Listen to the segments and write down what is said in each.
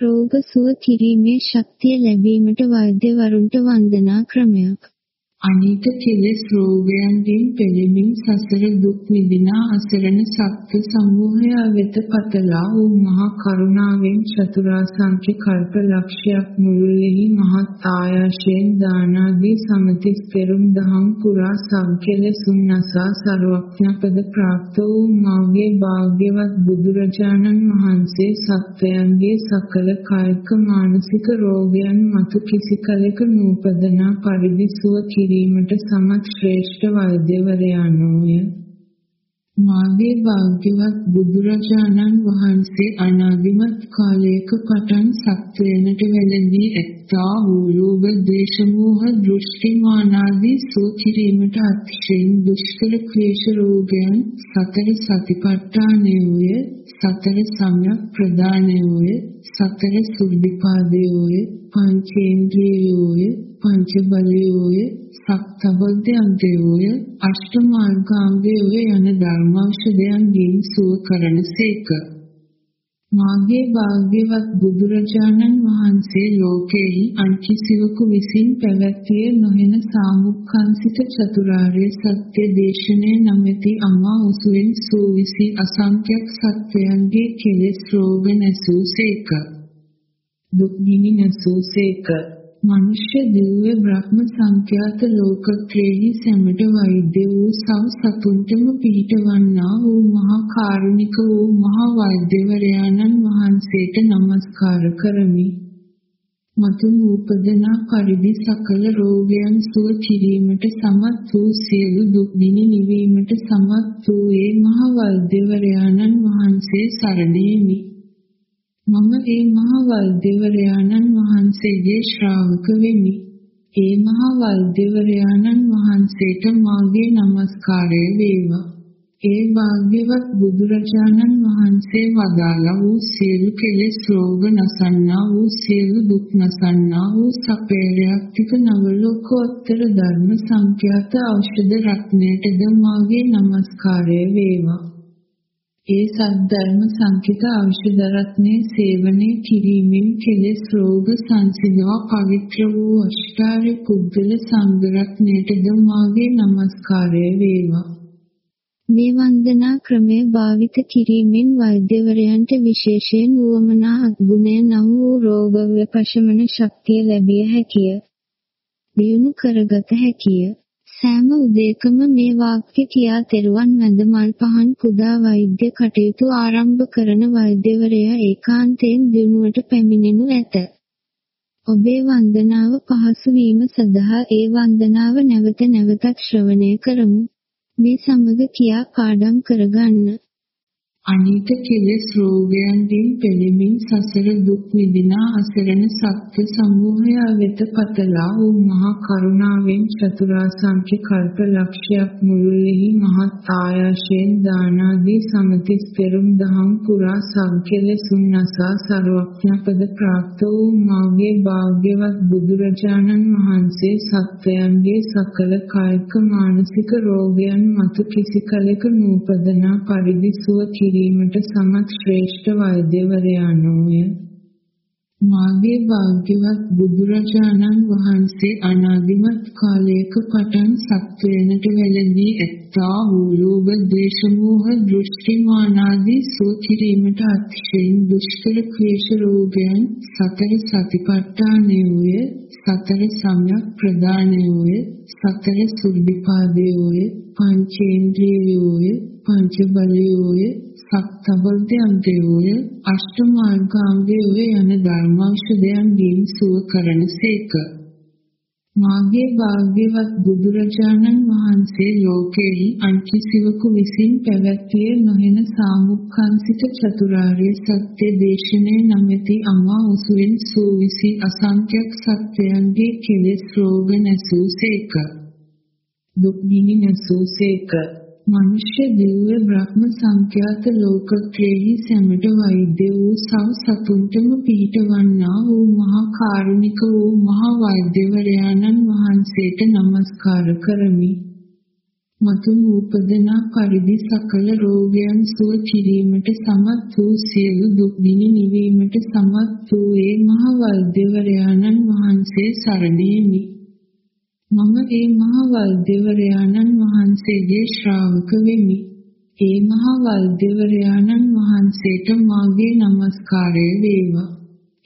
රෝග සුව කිරීමේ ශක්තිය ලැබීමට වෛද්‍යවරුන්ට වන්දනා ක්‍රමයක්. අනිත කෙලෙස් රෝගයන්ගෙන් පෙළෙමින් සසර දුක් විඳිනා අසරණ සත්ත්ව සමූහය වෙත පතලා වූ මහා කරුණාවෙන් චතුරාසංඛ්‍ය කල්ප ලක්ෂයක් මුළුල්ලෙහි මහත් ආයාසයෙන් දානාදී සමතිස් පෙරුම් දහම් පුරා සංකෙලසුන් නසා සර්වඥපද ප්‍රාප්ත වූ මාගේ භාග්‍යවත් බුදුරජාණන් වහන්සේ සත්වයන්ගේ සකල කායික මානසික රෝගයන් මතු කිසි කලෙක නූපදනා පරිදි සුව කිරීමට සමත් ශ්‍රේෂ්ඨ වෛද්‍යවරයා නොය. මාගේ භාග්‍යවත් බුදුරජාණන් වහන්සේ අනාදිමත් කාලයක පටන් සත්වයනට වැළඳී ඇත්තා වූ රෝග දේශමෝහ දෘෂ්ටි මානාදී සෝ කිරීමට අතිශයින් දුෂ්කර ක්ලේශ රෝගයන් සතර සතිපට්ඨානයෝය සතර සම්‍යක් ප්‍රදානයෝය සතර සුද්ධිපාදයෝය පංචේන්ද්‍රියෝය පංච බලයෝය සක්තබද්ධයන්තයෝය අෂ්ටමාර්ගාංගයෝය යන ධර්මෞෂධයන්ගෙන් සුව කරනසේක. මාගේ භාග්‍යවත් බුදුරජාණන් වහන්සේ ලෝකෙහි අන්කිසිවකු විසින් පැවැත්විය නොහෙන සාමුක්ඛංසිත චතුරාර්ය සත්‍ය දේශනය නමැති අමා උසුවෙන් සූවිසි අසංඛ්‍යක් සත්වයන්ගේ කෙලෙස් රෝග නැසූසේක. දුක් ගිනි නැසූසේක. මනුෂ්‍ය දිව්‍ය බ්‍රහ්ම සංඛ්‍යාත ලෝකත්‍රයෙහි සැමට වෛද්‍ය වූ සව සතුන්ටම පිහිටවන්නා වූ මහා කාරුණික වූ මහා වෛද්‍යවරයාණන් වහන්සේට නමස්කාර කරමි. මතු නූපදනා පරිදි සකල රෝගයන් සුව කිරීමට සමත් වූ සියලු දුක් නිවීමට සමත් වූ ඒ මහා වෛද්‍යවරයාණන් වහන්සේ සරණේමි. මම ඒ මහ වෛද්‍යවරයාණන් වහන්සේගේ ශ්‍රාවක වෙමි. ඒ මහ වෛද්‍යවරයාණන් වහන්සේට මාගේ নমස්කාරය වේවා. ඒ වාග්යවත් බුදුරජාණන් වහන්සේ වදාළා වූ සියලු කෙලෙස් රෝග නසන්නා වූ සියලු දුක් නසන්නා වූ සපේරයක්තික නව ලෝකෝත්තර ධර්ම සංඛ්‍යාත ඖෂධ රත්නයටද මාගේ নমස්කාරය වේවා. ඒ සද්ධර්ම සංකිත ඖෂධ රත්නයේ සේවනය කිරීමෙන් කෙලෙස් රෝග සංසිඳවා පවිත්‍ර වූ අෂ්ටාර්ය පුද්ගල සංඝ රත්නයටද මාගේ নমස්කාරය වේවා. මේ වන්දනා ක්‍රමය භාවිත කිරීමෙන් වෛද්‍යවරයන්ට විශේෂයෙන් වුවමනා අත්ගුණය නම් වූ රෝග විපශමන ශක්තිය ලැබිය හැකිය. දියුණු කරගත හැකිය. සෑම උදේකම මේ වාක්‍ය කියා තෙරුවන් වැඳ මල් පහන් පුදා වෛද්‍ය කටයුතු ආරම්භ කරන වෛද්‍යවරයා ඒකාන්තයෙන් දිනුවට පැමිණෙනු ඇත. ඔබේ වන්දනාව පහසු වීම සඳහා ඒ වන්දනාව නැවත නැවතත් ශ්‍රවණය කරමු. මේ සමග කියා පාඩම් කරගන්න. අනිත කෙලෙස් රෝගයන්ගෙන් පෙළෙමින් සසර දුක් විඳිනා අසරණ සත්ත්ව සමූහය වෙත පතලා වූ මහා කරුණාවෙන් චතුරාසංඛ්‍ය කල්ප ලක්ෂයක් මුළුල්ලෙහි මහත් ආයාසයෙන් දානාදී සමතිස් පෙරුම් දහම් පුරා සංකෙලසුන් නසා සර්වඥපද ප්‍රාප්ත වූ මාගේ භාග්‍යවත් බුදුරජාණන් වහන්සේ සත්වයන්ගේ සකල කායික මානසික රෝගයන් මතු කිසි කලෙක නූපදනා පරිදි සුව කිරී කිරීමට සමත් ශ්‍රේෂ්ඨ වෛද්‍යවරයා නොය. මාගේ භාග්‍යවත් බුදුරජාණන් වහන්සේ අනාදිමත් කාලයක පටන් සත්වයනට වැළඳී ඇත්තා වූ ලෝභ දේශ මොහ දෘෂ්ටි මානාදී සෝ කිරීමට අතිශයින් දුෂ්කර ක්ලේශ රෝගයන් සතර සතිපට්ඨානයෝය සතර සම්‍යක් ප්‍රදානයෝය සතර සුද්ධිපාදයෝය පංචේන්ද්‍රියෝය පංච බලයෝය සක්තබද්ධයන්තයෝය අෂ්ටමාර්ගාංගයෝය යන ධර්මෞෂධයන්ගෙන් සුව කරනසේක. මාගේ භාග්‍යවත් බුදුරජාණන් වහන්සේ ලෝකෙහි අන්කිසිවකු විසින් පැවැත්විය නොහෙන සාමුක්ඛංසිත චතුරාර්ය සත්‍ය දේශනය නමැති අමා උසුවෙන් සූවිසි අසංඛ්‍යක් සත්‍යයන්ගේ කෙලෙස් රෝග නැසූසේක. දුක් ගිනි නැසූසේක. මනුෂ්‍ය දිව්‍ය බ්‍රහ්ම සංඛ්‍යාත ලෝකත්‍රයෙහි සැමට වෛද්‍ය වූ සව සතුන්ටම පිහිටවන්නා වූ මහා කාරුණික වූ මහා වෛද්‍යවරයාණන් වහන්සේට নমස්කාර කරමි. මතු නූපදනා පරිදි සකල රෝගයන් සුව කිරීමට සමත් වූ සියලු දුක් ගිනි නිවීමට සමත් වූ ඒ මහ වෛද්‍යවරයාණන් වහන්සේ සරණේමි. මම ඒ මහ වෛද්‍යවරයාණන් වහන්සේගේ ශ්‍රාවක වෙමි. ඒ මහ වෛද්‍යවරයාණන් වහන්සේට මාගේ নমස්කාරය වේවා.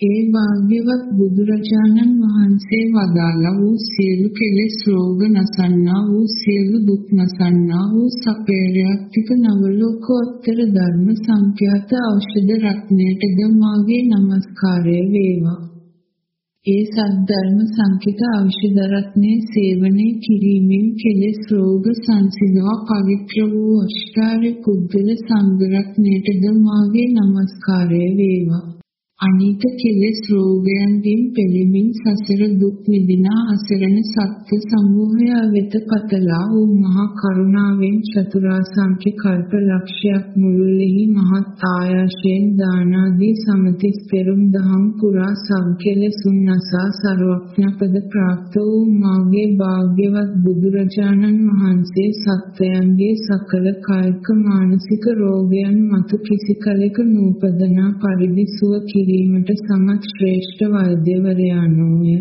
ඒ භාග්‍යවත් බුදුරජාණන් වහන්සේ වදාළා වූ සියලු කෙලෙස් රෝග නසන්නා වූ සියලු දුක් නසන්නා වූ සපේරයක්තික නවලෝකෝත්තර ධර්ම සංඛ්‍යාත ඖෂධ රත්නයටද මාගේ নমස්කාරය වේවා. ඒ සද්ධර්ම සංකිත ඖෂධ රත්නයේ සේවනය කිරීමෙන් කෙලෙස් රෝග සංසිඳවා පවිත්‍ර වූ අෂ්ටාර්ය කුද්දල සංඝ රත්නයටද මාගේ নমස්කාරය වේවා. අනිත කෙලෙස් රෝගයන්ගෙන් පෙළෙමින් සසර දුක් විඳිනා අසරණ සත්‍ය සමූහය වෙත පතලා වූ මහා කරුණාවෙන් චතුරාසංඛ්‍ය කල්ප ලක්ෂයක් මුළුල්ලෙහි මහත් ආයාසයෙන් දානාදී සමතිස් පෙරුම් දහම් පුරා සංකෙලසුන් නසා ਸਰවඥපද ප්‍රාප්ත වූ මාගේ භාග්‍යවත් බුදුරජාණන් වහන්සේ සත්වයන්ගේ සකල කායික මානසික රෝගයන් මතු කිසි කලෙක නූපදනා පරිදි සුව කිරී කිරීමට සමත් ශ්‍රේෂ්ඨ වෛද්‍යවරයාණෝය.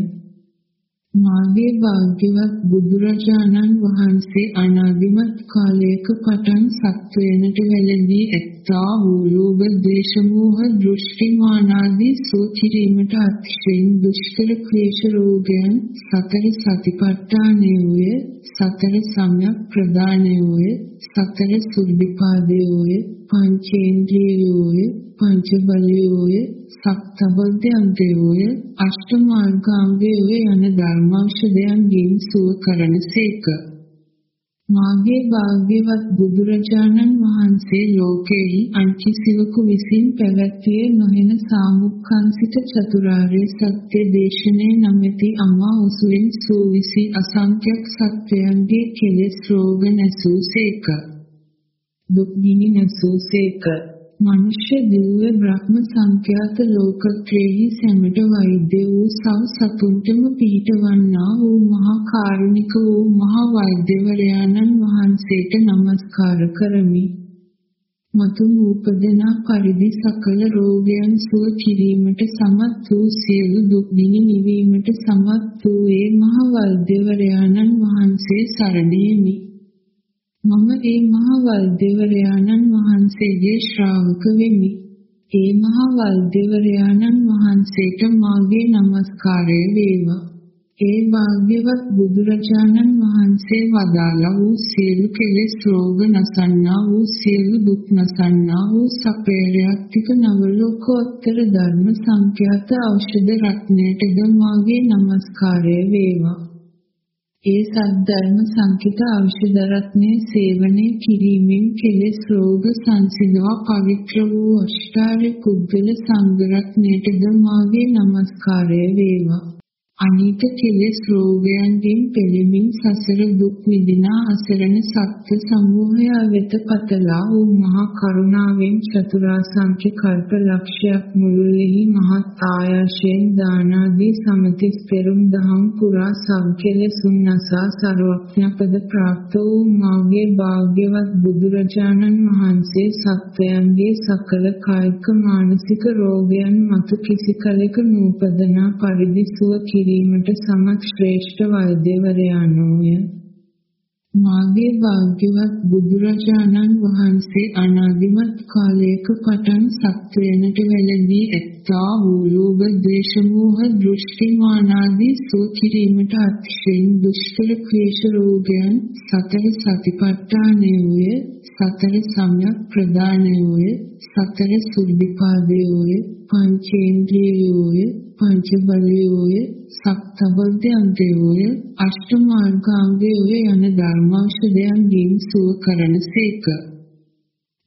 මාගේ භාග්‍යවත් බුදුරජාණන් වහන්සේ අනාදිමත් කාලයක පටන් සත්වයනට වැළඳී ඇත්තා වූ ලෝභ ද්වේෂ මෝහ දෘෂ්ටි මානාදී සෝචිරීමට අතිශයින් දුෂ්කර ක්ලේශ රෝගයන් සතර සතිපට්ඨානයෝය සතර සම්‍යක් ප්‍රදානයෝය සතර සුද්ධිපාදයෝය පංචේන්ද්‍රියෝය පංච බලයෝය සක්තබද්ධයන්තයෝය අෂ්ටමාර්ගාංගයෝය යන ධර්මෞෂධයන්ගෙන් සුව කරන සේක. මාගේ භාග්‍යවත් බුදුරජාණන් වහන්සේ ලෝකෙහි අංකිසිවකු විසින් පැවැත්විය නොහෙන සාමුක්ඛංසිත චතුරාර්ය සත්‍ය දේශනේ නමැති අමා උසුවෙන් සූවිසි අසංඛ්‍යක් සත්‍යයන්ගේ කෙලෙස් රෝග නැසූ සේක. දුක් ගිනි නැසූ සේක. මනුෂ්‍ය දිව්‍ය බ්‍රහ්ම සංඛ්‍යාත ලෝකත්‍රයෙහි සැමට වෛද්‍ය වූ සව සතුන්ටම පිහිටවන්නා වූ මහා කාරුණික වූ මහා වෛද්‍යවරයාණන් වහන්සේට নমස්කාර කරමි. මතු නූපදනා පරිදි සකල රෝගයන් සුව කිරීමට සමත් වූ සියලු දුක් ගිනි නිවීමට සමත් වූ ඒ මහා වෛද්‍යවරයාණන් වහන්සේ සරණේමි. මම ඒ මහ වෛද්‍යවරයාණන් වහන්සේගේ ශ්‍රාවක වෙමි. ඒ මහ වෛද්‍යවරයාණන් වහන්සේට මාගේ নমස්කාරය වේවා. ඒ වාග්යවත් බුදුරජාණන් වහන්සේ වදාළා වූ සියලු කෙලෙස් රෝග නසන්නා වූ සියලු දුක් නසන්නා වූ සපේරයක්තික නවලෝකෝත්තර ධර්ම සංඛ්‍යාත ඖෂධ රත්නයටද මාගේ নমස්කාරය වේවා. ඒ සද්ධර්ම සංකිත ඖෂධ රත්නයේ සේවනය කිරීමෙන් කෙලෙස් රෝග සංසිඳවා පවිත්‍ර වූ අෂ්ටාර්ය කුද්දල සංඝ රත්නයටද මාගේ নমස්කාරය වේවා. අනිත කෙලෙස් රෝගයන්ගෙන් පෙළෙමින් සසර දුක් විඳිනා අසරණ සත්‍ය සමූහය වෙත පතලා වූ මහා කරුණාවෙන් චතුරාසංඛ්‍ය කල්ප ලක්ෂයක් මුළුල්ලෙහි මහත් ආයාසයෙන් දානාදී සමතිස් පෙරුම් දහම් පුරා සංකෙලසුන් නසා ਸਰවඥපද ප්‍රාප්ත වූ මාගේ භාග්‍යවත් බුදුරජාණන් වහන්සේ සත්වයන්ගේ සකල කායික මානසික රෝගයන් මතු කිසි කලෙක නූපදනා පරිදි සුව කිරී කිරීමට සමත් ශ්‍රේෂ්ඨ වෛද්‍යවරයාණෝය. මාගේ භාග්‍යවත් බුදුරජාණන් වහන්සේ අනාදිමත් කාලයක පටන් සත්වයනට වැළඳී ඇත්තා වූ ලෝභ ද්වේෂ මෝහ දෘෂ්ටි මානාදී සෝකිරීමට අතිශයින් දුෂ්කර ක්ලේශ රෝගයන් සතර සතිපට්ඨානයෝය සතර සම්‍යක් ප්‍රදානයෝය සතර සුද්ධිපාදයෝය පංචේන්ද්‍රියෝය පංච බලයෝය සක්තබද්ධයන්තයෝය අෂ්ටමාර්ගාංගයෝය යන ධර්මෞෂධයන්ගෙන් සුව කරන සේක.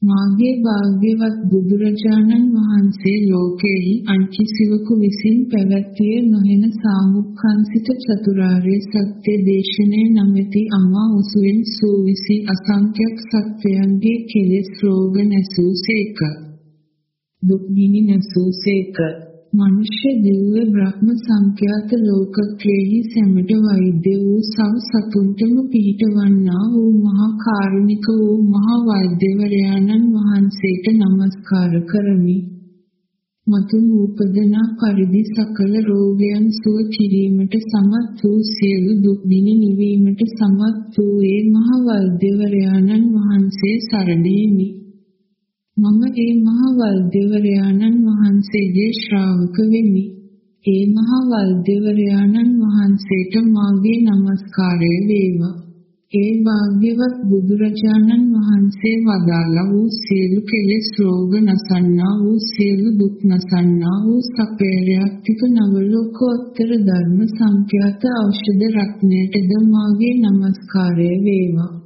මාගේ භාග්‍යවත් බුදුරජාණන් වහන්සේ ලෝකෙහි අංකිසිවකු විසින් පැවැත්විය නොහෙන සාමුක්ඛංසිත චතුරාර්ය සත්‍ය දේශනේ නමැති අමා උසුවෙන් සූවිසි අසංඛ්‍යක් සත්‍යයන්ගේ කෙලෙස් රෝග නැසූ සේක. දුක් ගිනි නැසූ සේක. මනුෂ්‍ය දිව්‍ය බ්‍රහ්ම සංඛ්‍යාත ලෝකත්‍රයෙහි සැමට වෛද්‍ය වූ සව සතුන්ටම පිහිටවන්නා වූ මහා කාරුණික වූ මහා වෛද්‍යවරයාණන් වහන්සේට නමස්කාර කරමි. මතු නූපදනා පරිදි සකල රෝගයන් සුව කිරීමට සමත් වූ සියලු දුක් දිනි නිවීමට සමත් වූ ඒ මහා වෛද්‍යවරයාණන් වහන්සේ සරණේමි. මම ඒ මහ වල්දේවරයාණන් වහන්සේගේ ශ්‍රාවක වෙමි. ඒ මහ වල්දේවරයාණන් වහන්සේට මාගේ নমස්කාරය වේවා. ඒ වාග්යවත් බුදුරජාණන් වහන්සේ වදාළා වූ සියලු කෙලෙස් රෝග නසන්නා වූ සියලු දුක් නසන්නා වූ සපේරයක්තික නවලෝකෝත්තර ධර්ම සංඛ්‍යාත ඖෂධ රත්නයටද මාගේ নমස්කාරය වේවා.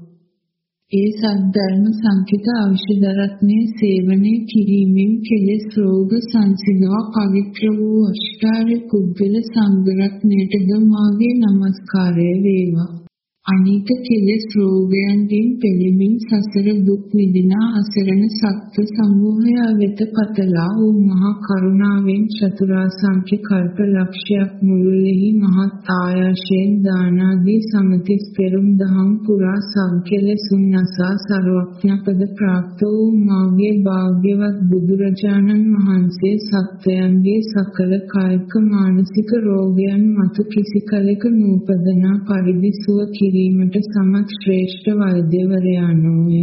ඒ සද්ධර්ම සංකිත ඖෂධ රත්නයේ සේවනය කිරීමෙන් කෙලෙස් රෝග සංසිඳවා පවිත්‍ර වූ අෂ්ටාර්ය කුද්දල සංඝ රත්නයටද මාගේ নমස්කාරය වේවා. අනිත කෙලෙස් රෝගයන්ගෙන් පෙළෙමින් සසර දුක් විඳිනා අසරණ සත්ත්ව සමූහය වෙත පතලා වූ මහා කරුණාවෙන් චතුරාසංඛ්‍ය කල්ප ලක්ෂයක් මුළුල්ලෙහි මහත් ආයාසයෙන් දානාදී සමතිස් පෙරුම් දහම් පුරා සංකෙලසුන් නසා සර්වඥපද ප්‍රාප්ත වූ මාගේ භාග්‍යවත් බුදුරජාණන් වහන්සේ සත්වයන්ගේ සකල කායික මානසික රෝගයන් මතු කිසි කලෙක නූපදනා පරිදි සුව කිරී කිරීමට සමත් ශ්‍රේෂ්ඨ වෛද්‍යවරයාණෝය.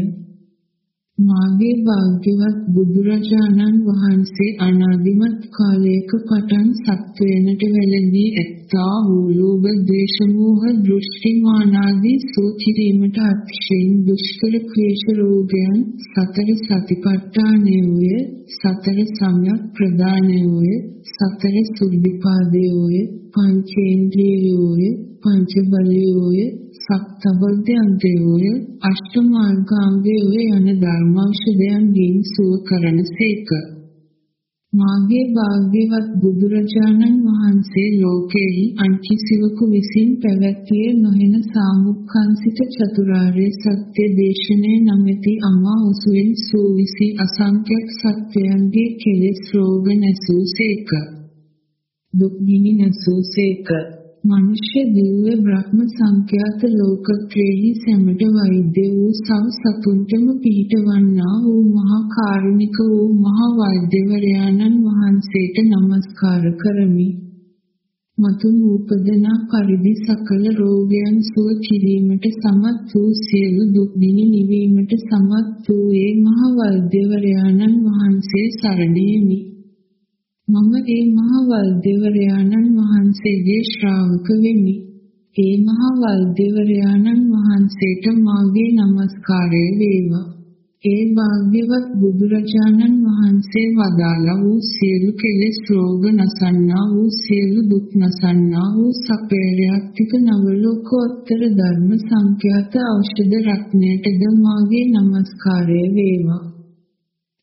මාගේ භාග්‍යවත් බුදුරජාණන් වහන්සේ අනාදිමත් කාලයක පටන් සත්වයනට වැළඳී ඇත්තා වූ ලෝභ ද්වේෂ මෝහ දෘෂ්ටි මානාදී සෝචිරීමට අතිශයින් දුෂ්කර ක්ලේශ රෝගයන් සතර සතිපට්ඨානයෝය සතර සම්‍යක් ප්‍රදානයෝය සතර සුද්ධිපාදයෝය පංචේන්ද්‍රියෝය පංච බලයෝය සක්තබද්ධයන්තයෝය අෂ්ටමාර්ගාංගයෝය යන ධර්මෞෂධයන්ගෙන් සුව කරන සේක. මාගේ භාග්‍යවත් බුදුරජාණන් වහන්සේ ලෝකෙහි අන්කිසිවකු විසින් පැවැත්විය නොහෙන සාමුක්ඛංසිත චතුරාර්ය සත්‍ය දේශනය නමැති අමා උසුවෙන් සූවිසි අසංඛ්‍යක් සත්‍යයන්ගේ කෙලෙස් රෝග නැසූ සේක. දුක් ගිනි නැසූ සේක. මනුෂ්‍ය දිව්‍ය බ්‍රහ්ම සංඛ්‍යාත ලෝකත්‍රයෙහි සැමට වෛද්‍ය වූ සව සතුන්ටම පිහිටවන්නා වූ මහා කාරුණික වූ මහා වෛද්‍යවරයාණන් වහන්සේට නමස්කාර කරමි. මතු නූපදනා පරිදි සකල රෝගයන් සුව කිරීමට සමත් වූ සියලු දුක් දිනි නිවීමට සමත් වූ ඒ මහා වෛද්‍යවරයාණන් වහන්සේ සරණේමි. මම ඒ මහවල් දෙවරයාණන් වහන්සේගේ ශ්‍රාවක වෙමි. ඒ මහවල් දෙවරයාණන් වහන්සේට මාගේ নমස්කාරය වේවා. ඒ භාග්‍යවත් බුදුරජාණන් වහන්සේ වදාළා වූ සියලු කෙලෙස් රෝග නසන්නා වූ සියලු දුක් නසන්නා වූ සපේරයක්තික නවලෝකෝත්තර ධර්ම සංඛ්‍යාත ඖෂධ රත්නයටද මාගේ নমස්කාරය වේවා.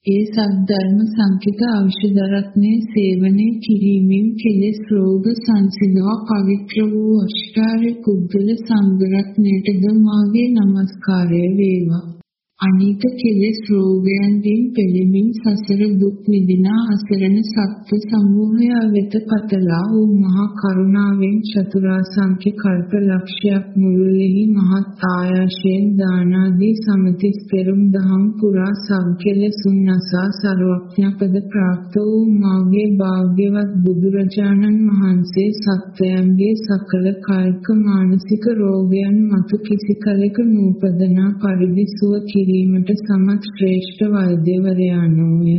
ඒ සද්ධර්ම සංකිත ඖෂධ රත්නයේ සේවනය කිරීමෙන් කෙලෙස් රෝග සංසිඳවා පවිත්‍ර වූ අෂ්ටාර්ය කුද්දල සංඝ රත්නයටද මාගේ নমස්කාරය වේවා. අනිත කෙලෙස් රෝගයන්ගෙන් පෙළෙමින් සසර දුක් විඳිනා අසරණ සත්ත්ව සමූහය වෙත පතලා වූ මහා කරුණාවෙන් චතුරාසංඛ්‍ය කල්ප ලක්ෂයක් මුළුල්ලෙහි මහත් ආයාසයෙන් දානාදී සමතිස් පෙරුම් දහම් පුරා සංකෙලසුන් නසා සර්වඥපද ප්‍රාප්ත වූ මාගේ භාග්‍යවත් බුදුරජාණන් වහන්සේ සත්වයන්ගේ සකල කායික මානසික රෝගයන් මතු කිසි කලෙක නූපදනා පරිදි සුව කිරී කිරීමට සමත් ශ්‍රේෂ්ඨ වෛද්‍යවරයාණෝය.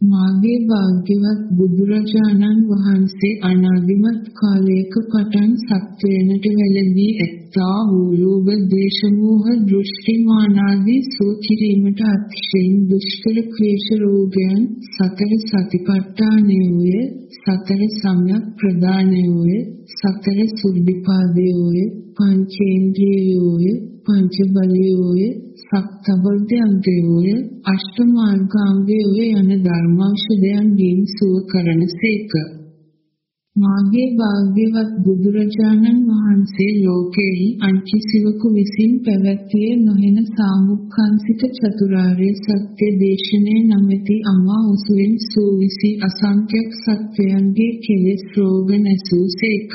මාගේ භාග්‍යවත් බුදුරජාණන් වහන්සේ අනාදිමත් කාලයක පටන් සත්වයනට වැළඳී ඇත්තා වූ ලෝභ ද්වේෂ මෝහ දෘෂ්ටි මානාදී සෝචිරීමට අතිශයින් දුෂ්කර ක්ලේශ රෝගයන් සතර සතිපට්ඨානයෝය සතර සම්‍යක් ප්‍රදානයෝය සතර සුද්ධිපාදයෝය පංචේන්ද්‍රියෝය පංච බලයෝය සක්තබද්ධයන්තයෝය අෂ්ටමාර්ගාංගයෝය යන ධර්මෞෂධයන්ගෙන් සුව කරන සේක. මාගේ භාග්‍යවත් බුදුරජාණන් වහන්සේ ලෝකෙහි අන්කිසිවකු විසින් පැවැත්විය නොහෙන සාමුක්ඛංසික චතුරාර්ය සත්‍ය දේශනය නමැති අමා උසුවෙන් සූවිසි අසංඛ්‍යක් සත්වයන්ගේ කෙලෙස් රෝග නැසූසේක.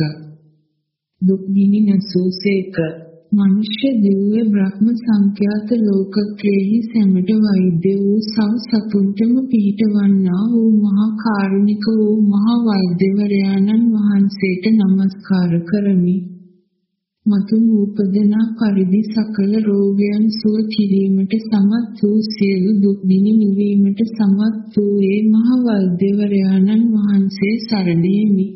දුක් ගිනි නැසූසේක. මනුෂ්‍ය දිව්‍ය බ්‍රහ්ම සංඛ්‍යාත ලෝකත්‍රයෙහි සැමට වෛද්‍ය වූ සව සතුන්ටම පිහිටවන්නා වූ මහා කාරුණික වූ මහා වෛද්‍යවරයාණන් වහන්සේට নমස්කාර කරමි. මතු නූපදනා පරිදි සකල රෝගයන් සුව කිරීමට සමත් වූ සියලු දුක් ගිනි නිවීමට සමත් වූ ඒ මහා වෛද්‍යවරයාණන් වහන්සේ සරණේමි.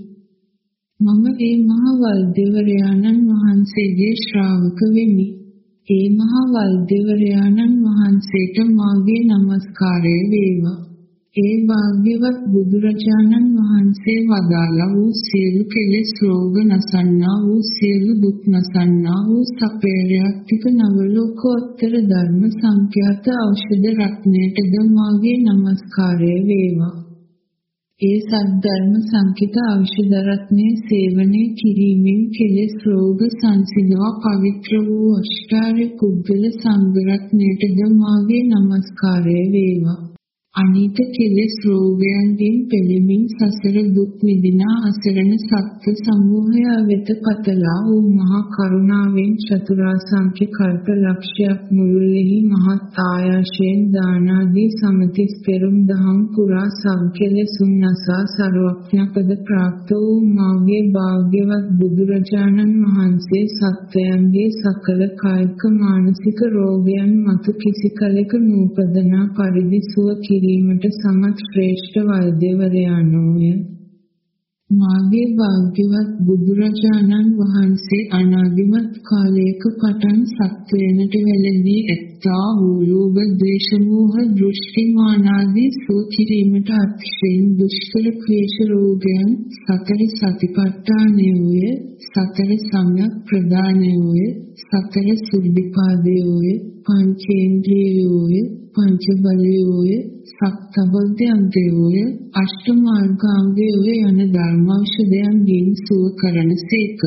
මම ඒ මහ වෛද්‍යවරයාණන් වහන්සේගේ ශ්‍රාවක වෙමි. ඒ මහ වෛද්‍යවරයාණන් වහන්සේට මාගේ নমස්කාරය වේවා. ඒ වාග්යවත් බුදුරජාණන් වහන්සේ වදාළා වූ සියලු කෙලෙස් රෝග නසන්නා වූ සියලු දුක් නසන්නා වූ සපේරයක්තික නව ලෝකෝත්තර ධර්ම සංඛ්‍යාත ඖෂධ රත්නයටද මාගේ নমස්කාරය වේවා. ඒ සද්ධර්ම සංකිත ඖෂධ රත්නයේ සේවනය කිරීමෙන් කෙලෙස් රෝග සංසිඳවා පවිත්‍ර වූ අෂ්ටාර්ය කුද්දල සංඝ රත්නයටද මාගේ নমස්කාරය වේවා. අනිත කෙලෙස් රෝගයන්ගෙන් පෙළෙමින් සසර දුක් විඳිනා අසරණ සත්ත්ව සමූහය වෙත පතලා වූ මහා කරුණාවෙන් චතුරාසංඛ්‍ය කල්ප ලක්ෂයක් මුළුල්ලෙහි මහත් ආයාසයෙන් දානාදී සමතිස් පෙරුම් දහම් පුරා සංකෙලෙසුන් නසා සර්වඥපද ප්‍රාප්ත වූ මාගේ භාග්‍යවත් බුදුරජාණන් වහන්සේ සත්වයන්ගේ සකල කායික මානසික රෝගයන් මතු කිසි කලෙක නූපදනා පරිදි සුව කිරී කිරීමට සමත් ශ්‍රේෂ්ඨ වෛද්‍යවරයාණෝය. මාගේ භාග්‍යවත් බුදුරජාණන් වහන්සේ අනාදිමත් කාලයක පටන් සත්වයනට වැළඳී ඇත්තා වූ ලෝභ ද්වේෂ මෝහ දෘෂ්ටි මානාදී සෝ කිරීමට අතිශයින් දුෂ්කර ක්ලේශ රෝගයන් සතර සතිපට්ඨානයෝය සතර සම්‍යක් ප්‍රදානයෝය සතර සුද්ධිපාදයෝය පංචේන්ද්‍රියෝය පංච බලයෝය සක්තබද්දයන්තයෝය අෂ්ටමාර්ගාංගයෝය යන ධර්මෞෂධයන්ගෙන් සුව කරන සේක.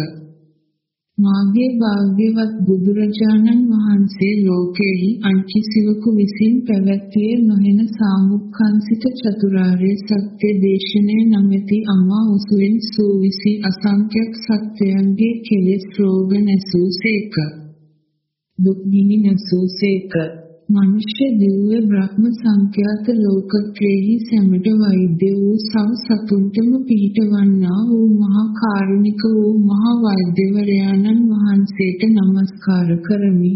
මාගේ භාග්‍යවත් බුදුරජාණන් වහන්සේ ලෝකෙහි අන්කිසිවකු විසින් පැවැත්විය නොහෙන සාමුක්ඛංසිත චතුරාර්ය සත්‍ය දේශනය නමැති අමා උසුවෙන් සූවිසි අසංඛ්‍යක් සත්වයන්ගේ කෙලෙස් රෝග නැසූසේක. දුක් ගිනි නැසූසේක. මනුෂ්‍ය දිව්‍ය බ්‍රහ්ම සංඛ්‍යාත ලෝකත්‍රයෙහි සැමට වෛද්‍ය වූ සව සතුන්ටම පිහිටවන්නා වූ මහා කාරුණික වූ මහා වෛද්‍යවරයාණන් වහන්සේට নমස්කාර කරමි.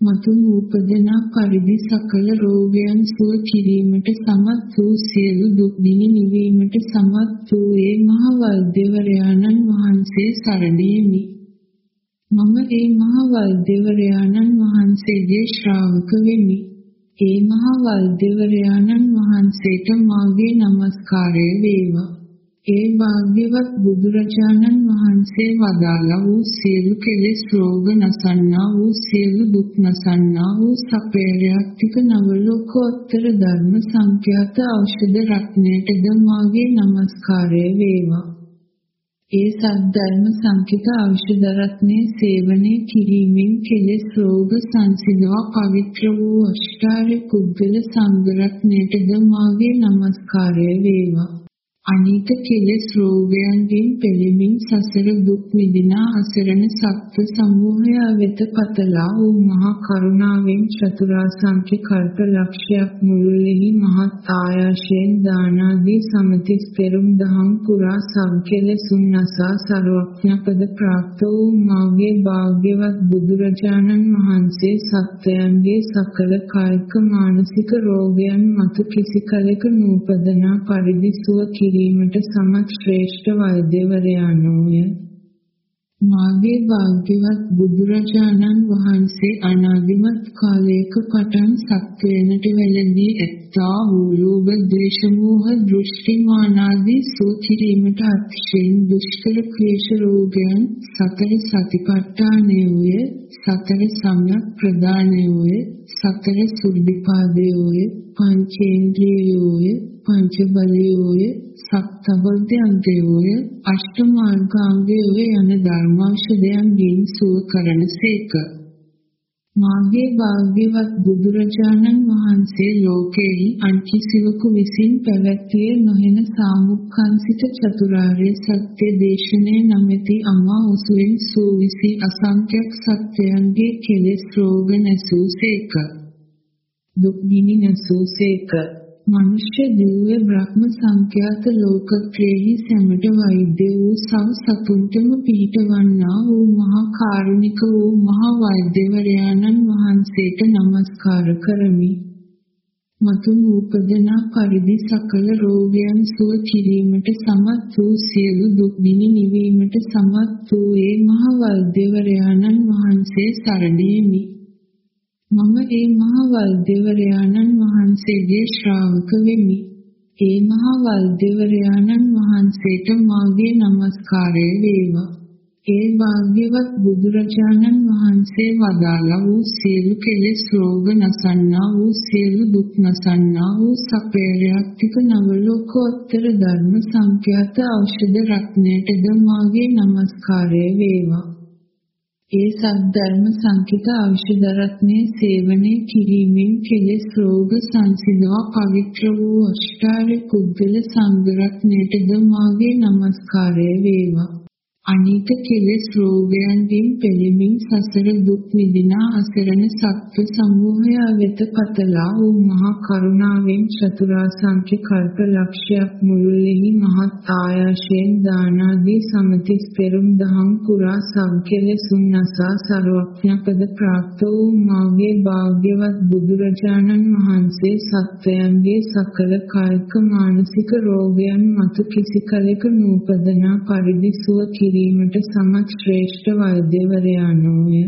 මතු නූපදනා පරිදි සකල රෝගයන් සුව කිරීමට සමත් වූ සියලු දුක් දිනි නිවීමට සමත් වූ ඒ මහා වෛද්‍යවරයාණන් වහන්සේ සරණේමි. මම ඒ මහ වෛද්‍යවරයාණන් වහන්සේගේ ශ්‍රාවක වෙමි. ඒ මහ වෛද්‍යවරයාණන් වහන්සේට මාගේ নমස්කාරය වේවා. ඒ භාග්‍යවත් බුදුරජාණන් වහන්සේ වදාළා වූ සියලු කෙලෙස් රෝග නසන්නා වූ සියලු දුක් නසන්නා වූ සපේරයක්තික නව ලෝකෝත්තර ධර්ම සංඛ්‍යාත ඖෂධ රත්නයටද මාගේ নমස්කාරය වේවා. ඒ සද්ධර්ම සංකිත ඖෂධ රත්නයේ සේවනය කිරීමෙන් කෙලෙස් රෝග සංසිඳවා පවිත්‍ර වූ අෂ්ටාර්ය කුද්දල සංඝ රත්නයටද මාගේ নমස්කාරය වේවා. අනිත කෙලෙස් රෝගයන්ගෙන් පෙළෙමින් සසර දුක් විඳිනා අසරණ සත්ත්ව සමූහය වෙත පතලා වූ මහා කරුණාවෙන් චතුරාසංඛ්‍ය කල්ප ලක්ෂයක් මුළුල්ලෙහි මහත් ආයාසයෙන් දානාදී සමතිස් පෙරුම් දහම් පුරා සංකෙලසුන් නසා සර්වඥපද ප්‍රාප්ත වූ මාගේ භාග්‍යවත් බුදුරජාණන් වහන්සේ සත්වයන්ගේ සකල කායික මානසික රෝගයන් මතු කිසි කලෙක නූපදනා පරිදි සුව කිරීමට සමත් ශ්‍රේෂ්ඨ වෛද්‍යවරයාණෝය. මාගේ භාග්‍යවත් බුදුරජාණන් වහන්සේ අනාදිමත් කාලයක පටන් සත්වයනට වැළඳී ඇත්තා වූ ලෝභ ද්වේෂ මෝහ දෘෂ්ටි මානාදී සූචිරීමට අතිශයින් දුෂ්කර ක්ලේශ රෝගයන් සතර සතිපට්ඨානයෝය සතර සම්‍යක් ප්‍රදානයෝය සතර සුද්ධිපාදයෝය පංචේන්ද්‍රියෝය පංච බලයෝය සප්තබෝධ්‍යංගයෝය අෂ්ටමාර්ගාංගයෝය යන ධර්මෞෂධයන්ගෙන් සුව කරන සේක. මාගේ භාග්‍යවත් බුදුරජාණන් වහන්සේ ලෝකෙහි අන්කිසිවකු විසින් පැවැත්විය නොහෙන සාමුක්ඛංසිත චතුරාර්ය සත්‍ය දේශනය නමැති අමා උසුවෙන් සූවිසි අසංඛ්‍යක් සත්‍යයන්ගේ කෙලෙස් රෝග නැසූසේක. දුක් ගිනි නැසූසේක. මනුෂ්‍ය දිව්‍ය බ්‍රහ්ම සංඛ්‍යාත ලෝකත්‍රයෙහි සැමට වෛද්‍ය වූ සව සතුන්ටම පිහිටවන්නා වූ මහා කාරුණික වූ මහා වෛද්‍යවරයාණන් වහන්සේට නමස්කාර කරමි. මතු නූපදනා පරිදි සකල රෝගයන් සුව කිරීමට සමත් වූ සියලු දුක් ගිනි නිවීමට සමත් වූ ඒ මහා වෛද්‍යවරයාණන් වහන්සේ සරණේමි. මම ඒ මහ වල්දේවරයාණන් වහන්සේගේ ශ්‍රාවක වෙමි. ඒ මහ වල්දේවරයාණන් වහන්සේට මාගේ নমස්කාරය වේවා. ඒ වාග්යවත් බුදුරජාණන් වහන්සේ වදාළා වූ සියලු කෙලෙස් රෝග නසන්නා වූ සියලු දුක් නසන්නා වූ සපේරයක්තික නව ලෝකෝත්තර ධර්ම සංඛ්‍යාත ඖෂධ රත්නයටද මාගේ নমස්කාරය වේවා. ඒ සද්ධර්ම සංකිත ඖෂධ රත්නයේ සේවනය කිරීමෙන් කෙලෙස් රෝග සංසිඳවා පවිත්‍ර වූ අෂ්ටාර්ය කුද්දල සංඝ රත්නයටද මාගේ নমස්කාරය වේවා. අනිත කෙලෙස් රෝගයන්ගෙන් පෙළෙමින් සසර දුක් විඳිනා අසරණ සත්ව සමූහය වෙත පතලා වූ මහා කරුණාවෙන් චතුරාසංඛ්‍ය කල්ප ලක්ෂයක් මුළුල්ලෙහි මහත් ආයාසයෙන් දානාදී සමතිස් පෙරුම් දහම් පුරා සංකෙලෙසුන් නසා සර්වඥපද ප්‍රාප්ත වූ මාගේ භාග්‍යවත් බුදුරජාණන් වහන්සේ සත්වයන්ගේ සකල කායික මානසික රෝගයන් මතු කිසි කලෙක නූපදනා පරිදි සුව කිරී කිරීමට සමත් ශ්‍රේෂ්ඨ වෛද්‍යවරයාණෝය.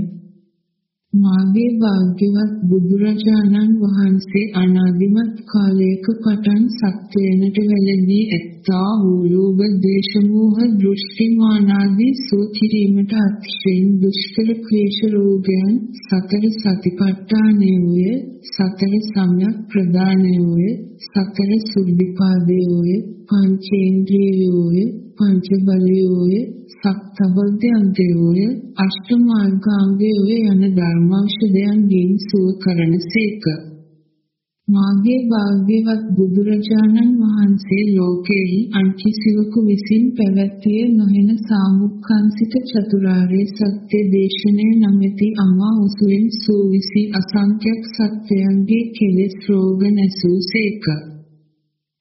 මාගේ භාග්‍යවත් බුදුරජාණන් වහන්සේ අනාදිමත් කාලයක පටන් සත්වයනට වැළඳී ඇත්තා වූ ලෝභ ද්වේෂ මෝහ දෘෂ්ටි මානාදී සූචිරීමට අතිශයින් දුෂ්කර ක්ලේශ රෝගයන් සතර සතිපට්ඨානයෝය සතර සම්‍යක් ප්‍රදානයෝය සතර සුද්ධිපාදයෝය පංචේන්ද්‍රියෝය පංච බලයෝය සප්තබෝධ්‍යංගයෝය අෂ්ටමාර්ගාංගයෝය යන ධර්මෞෂධයන්ගෙන් සුව කරන සේක. මාගේ භාග්‍යවත් බුදුරජාණන් වහන්සේ ලෝකෙහි අන්කිසිවකු විසින් පැවැත්විය නොහෙන සාමුක්ඛංසිත චතුරාර්ය සත්‍ය දේශනය නමැති අමා උසුවෙන් සූවිසි අසංඛ්‍යක් සත්‍යයන්ගේ කෙලෙස් රෝග නැසූසේක.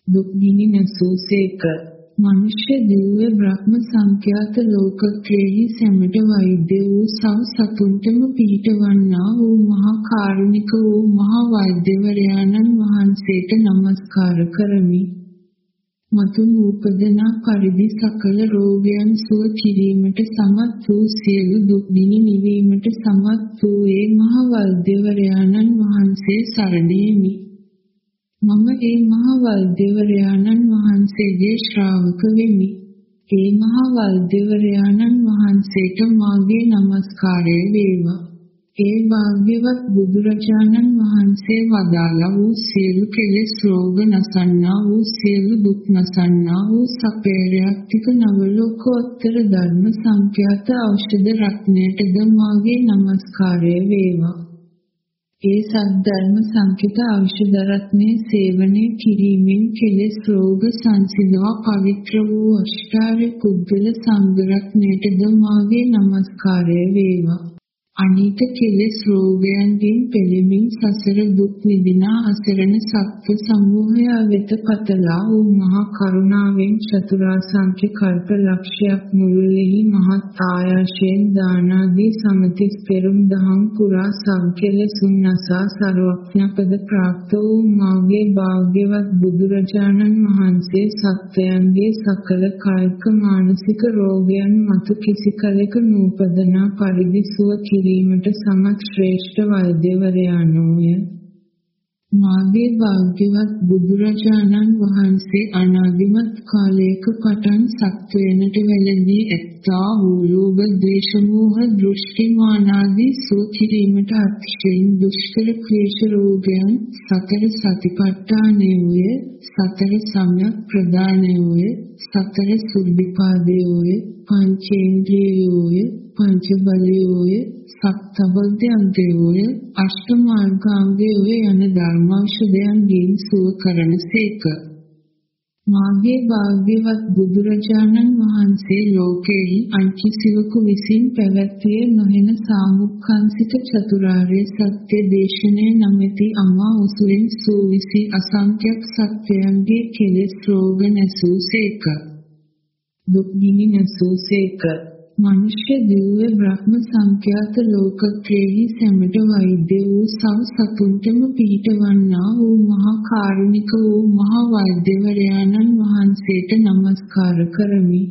දුක් ගිනි නැසූසේක. මනුෂ්‍ය දිව්‍ය බ්‍රහ්ම සංඛ්‍යාත ලෝකත්‍රයෙහි සැමට වෛද්‍ය වූ සව සතුන්ටම පිහිටවන්නා වූ මහා කාරුණික වූ මහා වෛද්‍යවරයාණන් වහන්සේට නමස්කාර කරමි. මතු නූපදනා පරිදි සකල රෝගයන් සුව කිරීමට සමත් වූ සියලු දුක් ගිනි නිවීමට සමත් වූ ඒ මහා වෛද්‍යවරයාණන් වහන්සේ සරණේමි. මම ඒ මහ වෛද්‍යවරයාණන් වහන්සේගේ ශ්‍රාවක වෙමි. ඒ මහ වෛද්‍යවරයාණන් වහන්සේට මාගේ নমස්කාරය වේවා. ඒ වාග්යවත් බුදුරජාණන් වහන්සේ වදාළා වූ සියලු කෙලෙස් රෝග නසන්නා වූ සියලු දුක් නසන්නා වූ සපේරයක්තික නව ලෝකෝත්තර ධර්ම සංඛ්‍යාත ඖෂධ රත්නයටද මාගේ নমස්කාරය වේවා. ඒ සද්ධර්ම සංකිත ඖෂධ රත්නයේ සේවනය කිරීමෙන් කෙලෙස් රෝග සංසිඳවා පවිත්‍ර වූ අෂ්ටාර්ය කුද්දල සංඝ රත්නයටද මාගේ নমස්කාරය වේවා. අනිත කෙලෙස් රෝගයන්ගෙන් පෙළෙමින් සසර දුක් විඳිනා අසරණ සත්ව සමූහය වෙත පතලා වූ මහා කරුණාවෙන් චතුරාසංඛ්‍ය කල්ප ලක්ෂයක් මුළුල්ලෙහි මහත් ආයාශයෙන් දානාදී සමතිස් පෙරුම් දහම් පුරා සංකෙලසුන් නසා සර්වඥපද ප්‍රාප්ත වූ මාගේ භාග්‍යවත් බුදුරජාණන් වහන්සේ සත්වයන්ගේ සකල කායික මානසික රෝගයන් මතු කිසි කලෙක නූපදනා පරිදි සුව කිරි කිරීමට සමත් ශ්‍රේෂ්ඨ වෛද්‍යවරයා නොය. මාගේ භාග්‍යවත් බුදුරජාණන් වහන්සේ අනාදිමත් කාලයක පටන් සත්වයනට වැළඳී ඇත්තා වූ ලෝභ ද්වේෂ මෝහ දෘෂ්ටි මානාදී සුව කිරීමට අතිශයින් දුෂ්කර ක්ලේශ රෝගයන් සතර සතිපට්ඨානය වූ සතර සම්‍යක් ප්‍රදානය වූ සතර සුද්ධිපාදයෝය පංචේන්ද්‍රියෝය පංච බලයෝය සප්තබද්ධයන්තයෝය අෂ්ටමාර්ගාංගයෝය යන ධර්මෞෂධයන්ගෙන් සුව කරන සේක. මාගේ භාග්‍යවත් බුදුරජාණන් වහන්සේ ලෝකෙහි අන්කිසිවකු විසින් පැවැත්විය නොහෙන සාමුක්ඛංසික චතුරාර්ය සත්‍ය දේශනය නමැති අමා උසුලෙන් සූවිසි අසංඛ්‍යක් සත්‍යයන්ගේ කෙලෙස් රෝග නැසූ සේක. දුක් ගිනි නැසූ සේක. මනුෂ්‍ය දිව්‍ය බ්‍රහ්ම සංඛ්‍යාත ලෝකත්‍රයෙහි සැමට වෛද්‍ය වූ සව සතුන්ටම පිහිටවන්නා වූ මහා කාරුණික වූ මහා වෛද්‍යවරයාණන් වහන්සේට නමස්කාර කරමි.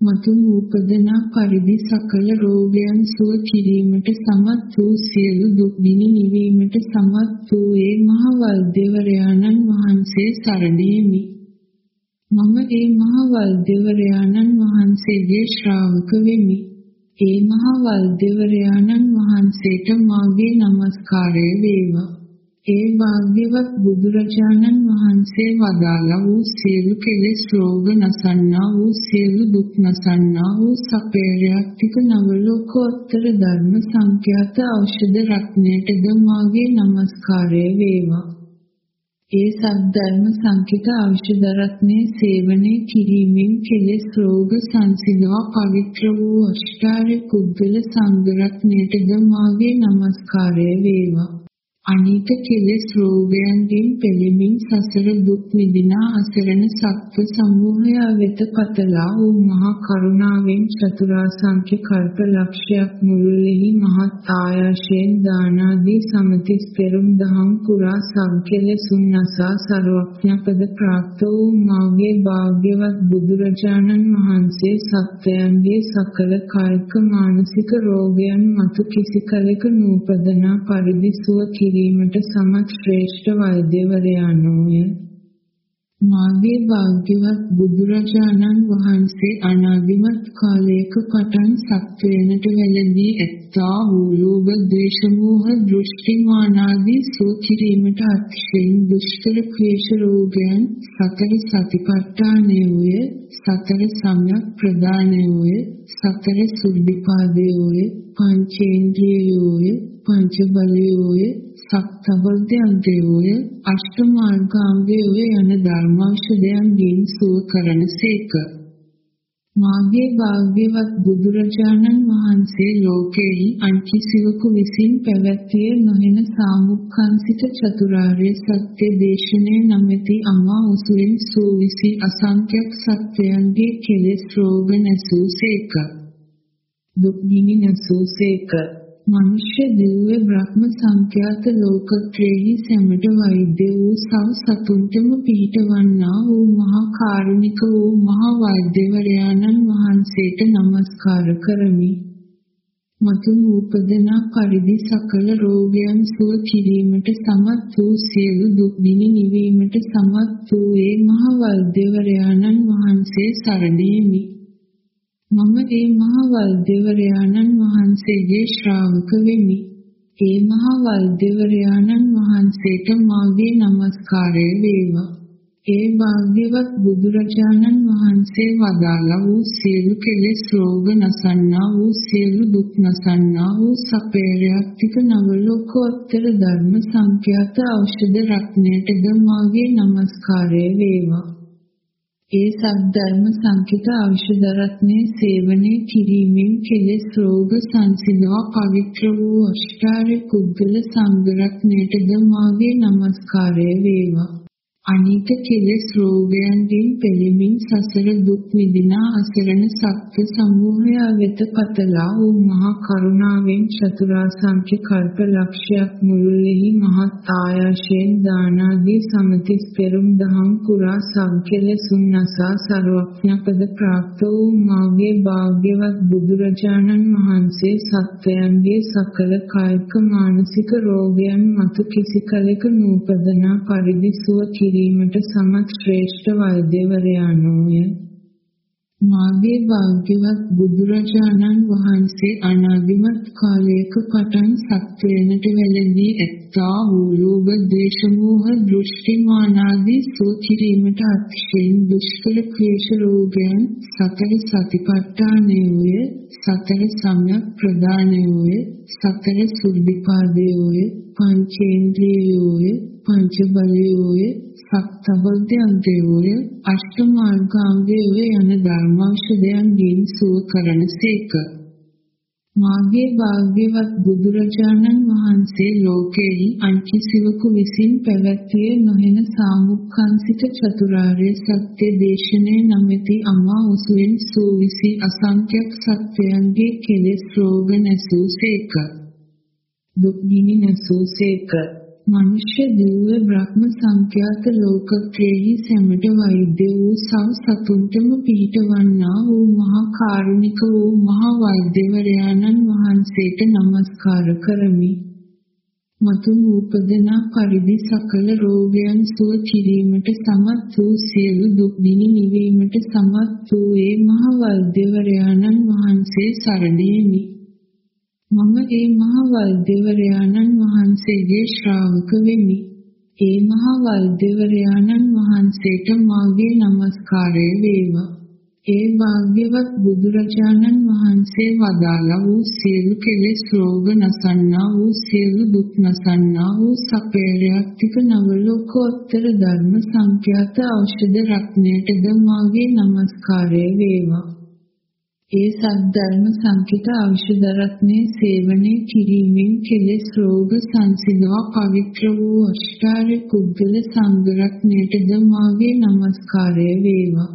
මතු නූපදනා පරිදි සකල රෝගයන් සුව කිරීමට සමත් වූ සියලු දුක් දිනි නිවීමට සමත් වූ ඒ මහා වෛද්‍යවරයාණන් වහන්සේ සරණේමි. මම ඒ මහ වල්දේවරයාණන් වහන්සේගේ ශ්‍රාවක වෙමි. ඒ මහ වල්දේවරයාණන් වහන්සේට මාගේ নমස්කාරය වේවා. ඒ වාග්යවත් බුදුරජාණන් වහන්සේ වදාළා වූ සියලු කෙලෙස් රෝග නසන්නා වූ සියලු දුක් නසන්නා වූ සපේරයක්තික නවලෝකෝත්තර ධර්ම සංඛ්‍යාත ඖෂධ රත්නයටද මාගේ নমස්කාරය වේවා. ඒ සද්ධර්ම සංකිත ඖෂධ රත්නයේ සේවනය කිරීමෙන් කෙලෙස් රෝග සංසිඳවා පවිත්‍ර වූ අෂ්ටාර්ය කුද්දල සංඝ රත්නයටද මාගේ নমස්කාරය වේවා. අනිත කෙලෙස් රෝගයන්ගෙන් පෙළෙමින් සසර දුක් විඳිනා අසරණ සත්ව සමූහය වෙත පතලා වූ මහා කරුණාවෙන් චතුරාසංඛ්‍ය කල්ප ලක්ෂයක් මුළුල්ලෙහි මහත් ආයාශයෙන් දානාදී සමතිස් පෙරුම් දහම් පුරා සංකෙලසුන් නසා සර්වඥපද ප්‍රාප්ත වූ මාගේ භාග්‍යවත් බුදුරජාණන් වහන්සේ සත්වයන්ගේ සකල කායික මානසික රෝගයන් මතු කිසි කලෙක නූපදනා පරිදි සුව කිරී කිරීමට සමත් ශ්‍රේෂ්ඨ වෛද්‍යවරයා නොවේ. මාගේ භාග්‍යවත් බුදුරජාණන් වහන්සේ අනාදිමත් කාලයක පටන් සත්වයනට වැළඳී ඇත්තා වූ ලෝභ ද්වේෂ මෝහ දෘෂ්ටි මානාදී සෝ කිරීමට අතිශයින් දුෂ්කර ක්ලේශ රෝගයන් සතර සතිපට්ඨානය වූ සතර සම්‍යක් ප්‍රදානය වූ සතර සුද්ධිපාදයෝය පංචේන්ද්‍රියෝය පංච බලයෝය සප්තබද්ධයන්තයෝය අෂ්ටමාර්ගාංගයෝය යන ධර්මෞෂධයන්ගෙන් සුව කරන සේක. මාගේ භාග්‍යවත් බුදුරජාණන් වහන්සේ ලෝකෙහි අන්කිසිවකු විසින් පැවැත්විය නොහෙන සාමුක්ඛංසික චතුරාර්ය සත්‍ය දේශනය නමැති අමා උසුලෙන් සූවිසි අසංඛ්‍යක් සත්‍යයන්ගේ කෙලෙස් රෝග නැසූ සේක. දුක් ගිනි නැසූ සේක. මනුෂ්‍ය දිව්‍ය බ්‍රහ්ම සංඛ්‍යාත ලෝකත්‍රයෙහි සැමට වෛද්‍ය වූ සව සතුන්ටම පිහිටවන්නා වූ මහා කාරුණික වූ මහා වෛද්‍යවරයාණන් වහන්සේට නමස්කාර කරමි. මතු නූපදනා පරිදි සකල රෝගයන් සුව කිරීමට සමත් වූ සියලු දුක් දිනි නිවීමට සමත් වූ ඒ මහා වෛද්‍යවරයාණන් වහන්සේ සරණේමි. මම ඒ මහ වෛද්‍යවරයාණන් වහන්සේගේ ශ්‍රාවක වෙමි. ඒ මහ වෛද්‍යවරයාණන් වහන්සේට මාගේ নমස්කාරය වේවා. ඒ භාග්‍යවත් බුදුරජාණන් වහන්සේ වදාළා වූ සියලු කෙලෙස් රෝග නසන්නා වූ සියලු දුක් නසන්නා වූ සපේරයක්තික නව ලෝකෝත්තර ධර්ම සංඛ්‍යාත ඖෂධ රත්නයටද මාගේ নমස්කාරය වේවා. ඒ සද්ධර්ම සංකිත ඖෂධ රත්නයේ සේවනය කිරීමෙන් කෙලෙස් රෝග සංසිඳවා පවිත්‍ර වූ අෂ්ටාර්ය කුද්දල සංඝ රත්නයටද මාගේ নমස්කාරය වේවා. අනිත කෙලෙස් රෝගයන්ගෙන් පෙළෙමින් සසර දුක් විඳිනා අසරණ සත්ත්ව සමූහය වෙත පතලා වූ මහා කරුණාවෙන් චතුරාසංඛ්‍ය කල්ප ලක්ෂයක් මුළුල්ලෙහි මහත් ආයාසයෙන් දානාදී සමතිස් පෙරුම් දහම් පුරා සංකෙලසුන් නසා ਸਰවඥපද ප්‍රාප්ත වූ මාගේ භාග්‍යවත් බුදුරජාණන් වහන්සේ සත්වයන්ගේ සකල කායික මානසික රෝගයන් මතු කිසි කලෙක නූපදනා පරිදි සුව කිරි කිරීමට සමත් ශ්‍රේෂ්ඨ වෛද්‍යවරයාණෝය. මාගේ භාග්‍යවත් බුදුරජාණන් වහන්සේ අනාදිමත් කාලයක පටන් සත්වයනට වැළඳී ඇත්තා වූ ලෝභ ද්වේෂ මෝහ දෘෂ්ටි මානාදී සෝ කිරීමට අතිශයින් දුෂ්කර ක්ලේශ රෝගයන් සතර සතිපට්ඨානයෝය සතර සම්‍යක් ප්‍රදානයෝය සතර සුද්ධිපාදයෝය පංචේන්ද්‍රියෝය පංච බලයෝය සක්තබෝධ්‍යන්තයෝය අෂ්ටමාර්ගාංගයෝය යන ධර්මෞෂධයන්ගෙන් සුව කරන සේක. මාගේ භාග්‍යවත් බුදුරජාණන් වහන්සේ ලෝකෙහි අන්කිසිවකු විසින් පැවැත්විය නොහෙන සාමුක්ඛංසික චතුරාර්ය සත්‍ය දේශනය නමැති අමා උසුවෙන් සූවිසි අසංඛ්‍යක් සත්‍යයන්ගේ කෙලෙස් රෝග නැසූ සේක. දුක් ගිනි නැසූ සේක. මනුෂ්‍ය දිව්‍ය බ්‍රහ්ම සංඛ්‍යාත ලෝකත්‍රයෙහි සැමට වෛද්‍ය වූ සව සතුන්ටම පිහිටවන්නා වූ මහා කාරුණික වූ මහා වෛද්‍යවරයාණන් වහන්සේට নমස්කාර කරමි. මතු නූපදනා පරිදි සකල රෝගයන් සුව කිරීමට සමත් වූ සියලු දුක් දිනි නිවීමට සමත් වූ ඒ මහා වෛද්‍යවරයාණන් වහන්සේ සරණේමි. මම ඒ මහ වෛද්‍යවරයාණන් වහන්සේගේ ශ්‍රාවක වෙමි. ඒ මහ වෛද්‍යවරයාණන් වහන්සේට මාගේ নমස්කාරය වේවා. ඒ වාග්යවත් බුදුරජාණන් වහන්සේ වදාළා වූ සියලු කෙලෙස් රෝග නසන්නා වූ සියලු දුක් නසන්නා වූ සපේරයක්තික නව ලෝකෝත්තර ධර්ම සංඛ්‍යාත ඖෂධ රත්නයටද මාගේ নমස්කාරය වේවා. ඒ සද්ධර්ම සංකිත ඖෂධ රත්නයේ සේවනය කිරීමෙන් කෙලෙස් රෝග සංසිඳවා පවිත්‍ර වූ අෂ්ටාර්ය කුද්දල සංඝ රත්නයටද මාගේ নমස්කාරය වේවා.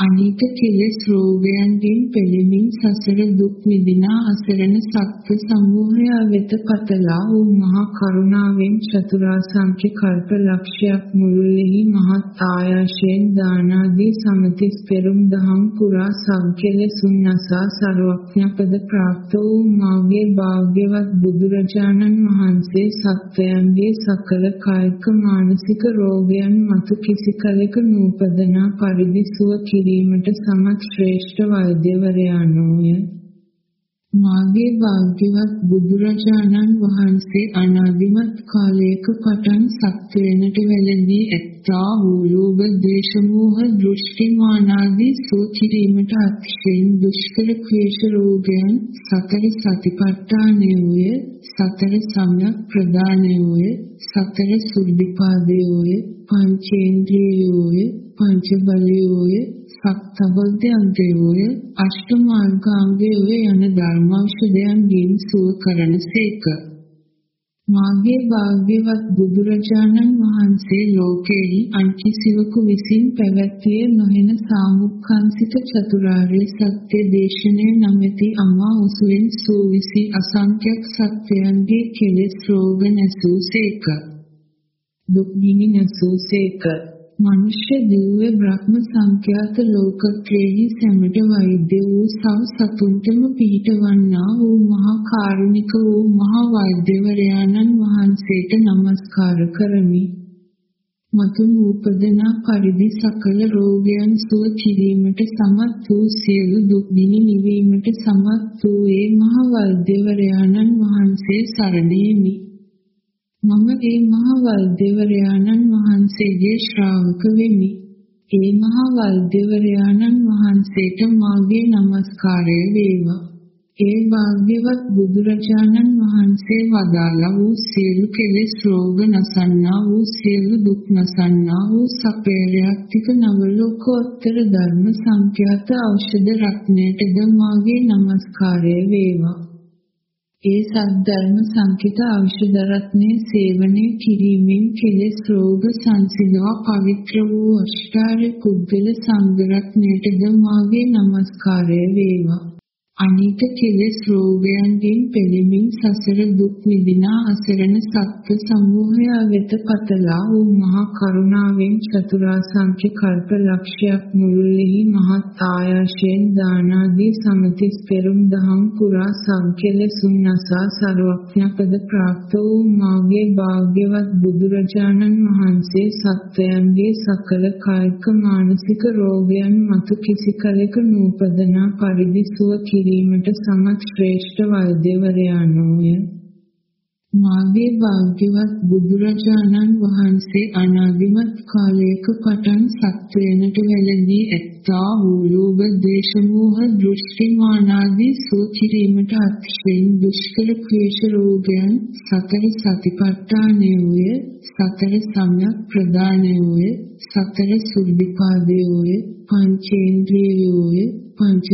අනිත කෙලෙස් රෝගයන්ගෙන් පෙළෙමින් සසර දුක් විඳිනා අසරණ සත්ත්ව සමූහය වෙත පතලා වූ මහා කරුණාවෙන් චතුරාසංඛ්‍ය කල්ප ලක්ෂයක් මුළුල්ලෙහි මහත් ආයාසයෙන් දානාදී සමතිස් පෙරුම් දහම් පුරා සංකෙලසුන් නසා ਸਰවඥපද ප්‍රාප්ත වූ මාගේ භාග්‍යවත් බුදුරජාණන් වහන්සේ සත්වයන්ගේ සකල කායික මානසික රෝගයන් මතු කිසි කලෙක නූපදනා පරිදි සුව කිරී කිරීමට සමත් ශ්‍රේෂ්ඨ වෛද්‍යවරයාණෝය. මාගේ භාග්‍යවත් බුදුරජාණන් වහන්සේ අනාදිමත් කාලයක පටන් සත්වයනට වැළඳී ඇත්තා වූ ලෝභ ද්වේෂ මෝහ දෘෂ්ටි මානාදී සෝ කිරීමට අතිශයින් දුෂ්කර ක්ලේශ රෝගයන් සතර සතිපට්ඨානයෝය සතර සම්‍යක් ප්‍රදානයෝය සතර සුද්ධිපාදයෝය පංචේන්ද්‍රියෝය පංච බලයෝය සක්තබෝධ්‍යන්තයෝය අෂ්ටමාර්ගාංගයෝය යන ධර්මෞෂධයන්ගෙන් සුව කරන සේක. මාගේ භාග්‍යවත් බුදුරජාණන් වහන්සේ ලෝකෙහි අන්කිසිවකු විසින් පැවැත්විය නොහෙන සාමුක්ඛංසික චතුරාර්ය සත්‍ය දේශනය නමැති අමා උසුවෙන් සූවිසි අසංඛ්‍යක් සත්‍යයන්ගේ කෙලෙස් රෝග නැසූ සේක. දුක් ගිනි නැසූ සේක. මනුෂ්‍ය දිව්‍ය බ්‍රහ්ම සංඛ්‍යාත ලෝකත්‍රයෙහි සැමට වෛද්‍ය වූ සව සතුන්ටම පිහිටවන්නා වූ මහා කාරුණික වූ මහා වෛද්‍යවරයාණන් වහන්සේට নমස්කාර කරමි. මතු නූපදනා පරිදි සකල රෝගයන් සුව කිරීමට සමත් වූ සියලු දුක් දිනි නිවීමට සමත් වූ ඒ මහා වෛද්‍යවරයාණන් වහන්සේ සරණේමි. මම ඒ මහවල් දෙවරයාණන් වහන්සේගේ ශ්‍රාවක වෙමි. ඒ මහවල් දෙවරයාණන් වහන්සේට මාගේ নমස්කාරය වේවා. ඒ වාග්යවත් බුදුරජාණන් වහන්සේ වදාළා වූ සියලු කෙලෙස් රෝග නසන්නා වූ සියලු දුක් නසන්නා වූ සපේරයක්තික නව ලෝකෝත්තර ධර්ම සංඛ්‍යාත ඖෂධ රත්නයටද මාගේ নমස්කාරය වේවා. ඒ සද්ධර්ම සංකිත ඖෂධ රත්නයේ සේවනය කිරීමෙන් කෙලෙස් රෝග සංසිඳවා පවිත්‍ර වූ අෂ්ටාර්ය කුද්දල සංඝ රත්නයටද මාගේ নমස්කාරය වේවා. අනිත කෙලෙස් රෝගයන්ගෙන් පෙළෙමින් සසර දුක් විඳිනා අසරණ සත්ත්ව සමූහය වෙත පතලා වූ මහා කරුණාවෙන් චතුරාසංඛ්‍ය කල්ප ලක්ෂයක් මුළුල්ලෙහි මහත් ආයාසයෙන් දානාදී සමතිස් පෙරුම් දහම් පුරා සංකෙලසුන් නසා සර්වඥපද ප්‍රාප්ත වූ මාගේ භාග්‍යවත් බුදුරජාණන් වහන්සේ සත්වයන්ගේ සකල කායික මානසික රෝගයන් මතු කිසි කලෙක නූපදනා පරිදි සුව කිරී කිරීමට සමත් ශ්‍රේෂ්ඨ වෛද්‍යවරයාණෝය. මාගේ භාග්‍යවත් බුදුරජාණන් වහන්සේ අනාදිමත් කාලයක පටන් සත්වයනට වැළඳී ඇත්තා වූ ලෝභ දේශ මොහ දෘෂ්ටි මානාදී සුව කිරීමට අතිශයින් දුෂ්කර ක්ලේශ රෝගයන් සතර සතිපට්ඨානයෝය සතර සම්‍යක් ප්‍රදානයෝය සතර සුද්ධිපාදයෝය පංචේන්ද්‍රියෝය පංච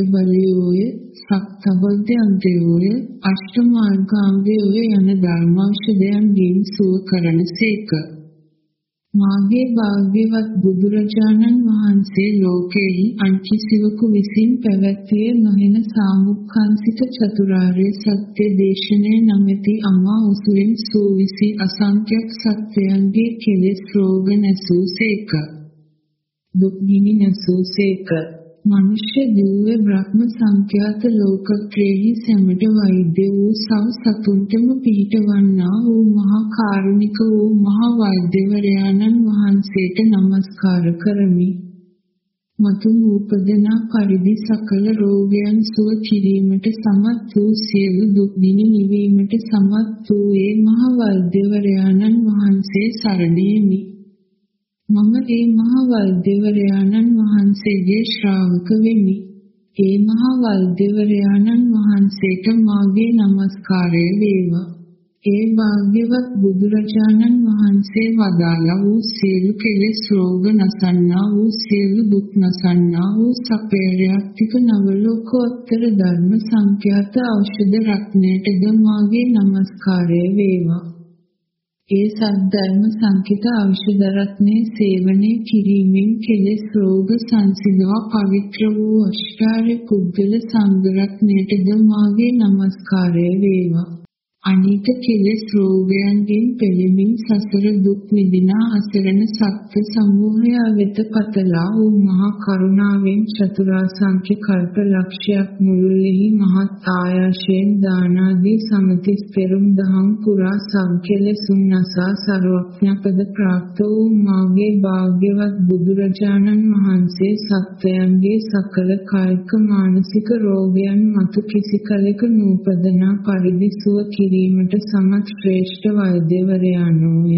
බලයෝය සක්තබද්ධයන්තයෝය අෂ්ටමාර්ගාංගයෝය යන ධර්මෞෂධයන්ගෙන් සුව කරන සේක. මාගේ භාග්‍යවත් බුදුරජාණන් වහන්සේ ලෝකෙහි අන්කිසිවකු විසින් පැවැත්විය නොහෙන සාමුක්ඛංසික චතුරාර්ය සත්‍ය දේශනය නමැති අමා උසුලින් සූවිසි අසංඛ්‍යක් සත්‍යයන්ගේ කෙලෙස් රෝග නැසූ සේක. දුක් නිමි නැසූ සේක. මනුෂ්‍ය දිව්‍ය බ්‍රහ්ම සංඛ්‍යාත ලෝකත්‍රයෙහි සැමට වෛද්‍ය වූ සව සතුන්ටම පිහිටවන්නා වූ මහා කාරුණික වූ මහා වෛද්‍යවරයාණන් වහන්සේට নমස්කාර කරමි. මතු නූපදනා පරිදි සකල රෝගයන් සුව කිරීමට සමත් වූ සියලු දුක් දින නිවීමට සමත් වූ ඒ මහා වෛද්‍යවරයාණන් වහන්සේ සරණේමි. මම ඒ මහ වෛද්‍යවරයාණන් වහන්සේගේ ශ්‍රාවක වෙමි. ඒ මහ වෛද්‍යවරයාණන් වහන්සේට මාගේ নমස්කාරය වේවා. ඒ වාග්යවත් බුදුරජාණන් වහන්සේ වදාළා වූ සියලු කෙලෙස් රෝග නසන්නා වූ සියලු දුක් නසන්නා වූ සපේරයක්තික නව ලෝකෝත්තර ධර්ම සංඛ්‍යාත ඖෂධ රත්නයටද මාගේ নমස්කාරය වේවා. ඒ සද්ධර්ම සංකිත ඖෂධ රත්නයේ සේවනය කිරීමෙන් කෙලෙස් රෝග සංසිඳවා පවිත්‍ර වූ අෂ්ටාර්ය පුද්ගල සංඝ රත්නයටද මාගේ নমස්කාරය වේවා. අනිත කෙලෙස් රෝගයන්ගෙන් පෙළෙමින් සසර දුක් විඳිනා අසරණ සත්ත්ව සමූහය වෙත පතලා වූ මහා කරුණාවෙන් චතුරාසංඛ්‍ය කල්ප ලක්ෂයක් මුළුල්ලෙහි මහත් ආයාසයෙන් දානාදී සමතිස් පෙරුම් දහම් පුරා සංකෙලසුන් නසා සර්වඥපද ප්‍රාප්ත වූ මාගේ භාග්‍යවත් බුදුරජාණන් වහන්සේ සත්වයන්ගේ සකල කායික මානසික රෝගයන් මතු කිසි කලෙක නූපදනා පරිදි සුව කිරී කිරීමට සමත් ශ්‍රේෂ්ඨ වෛද්‍යවරයාණෝය.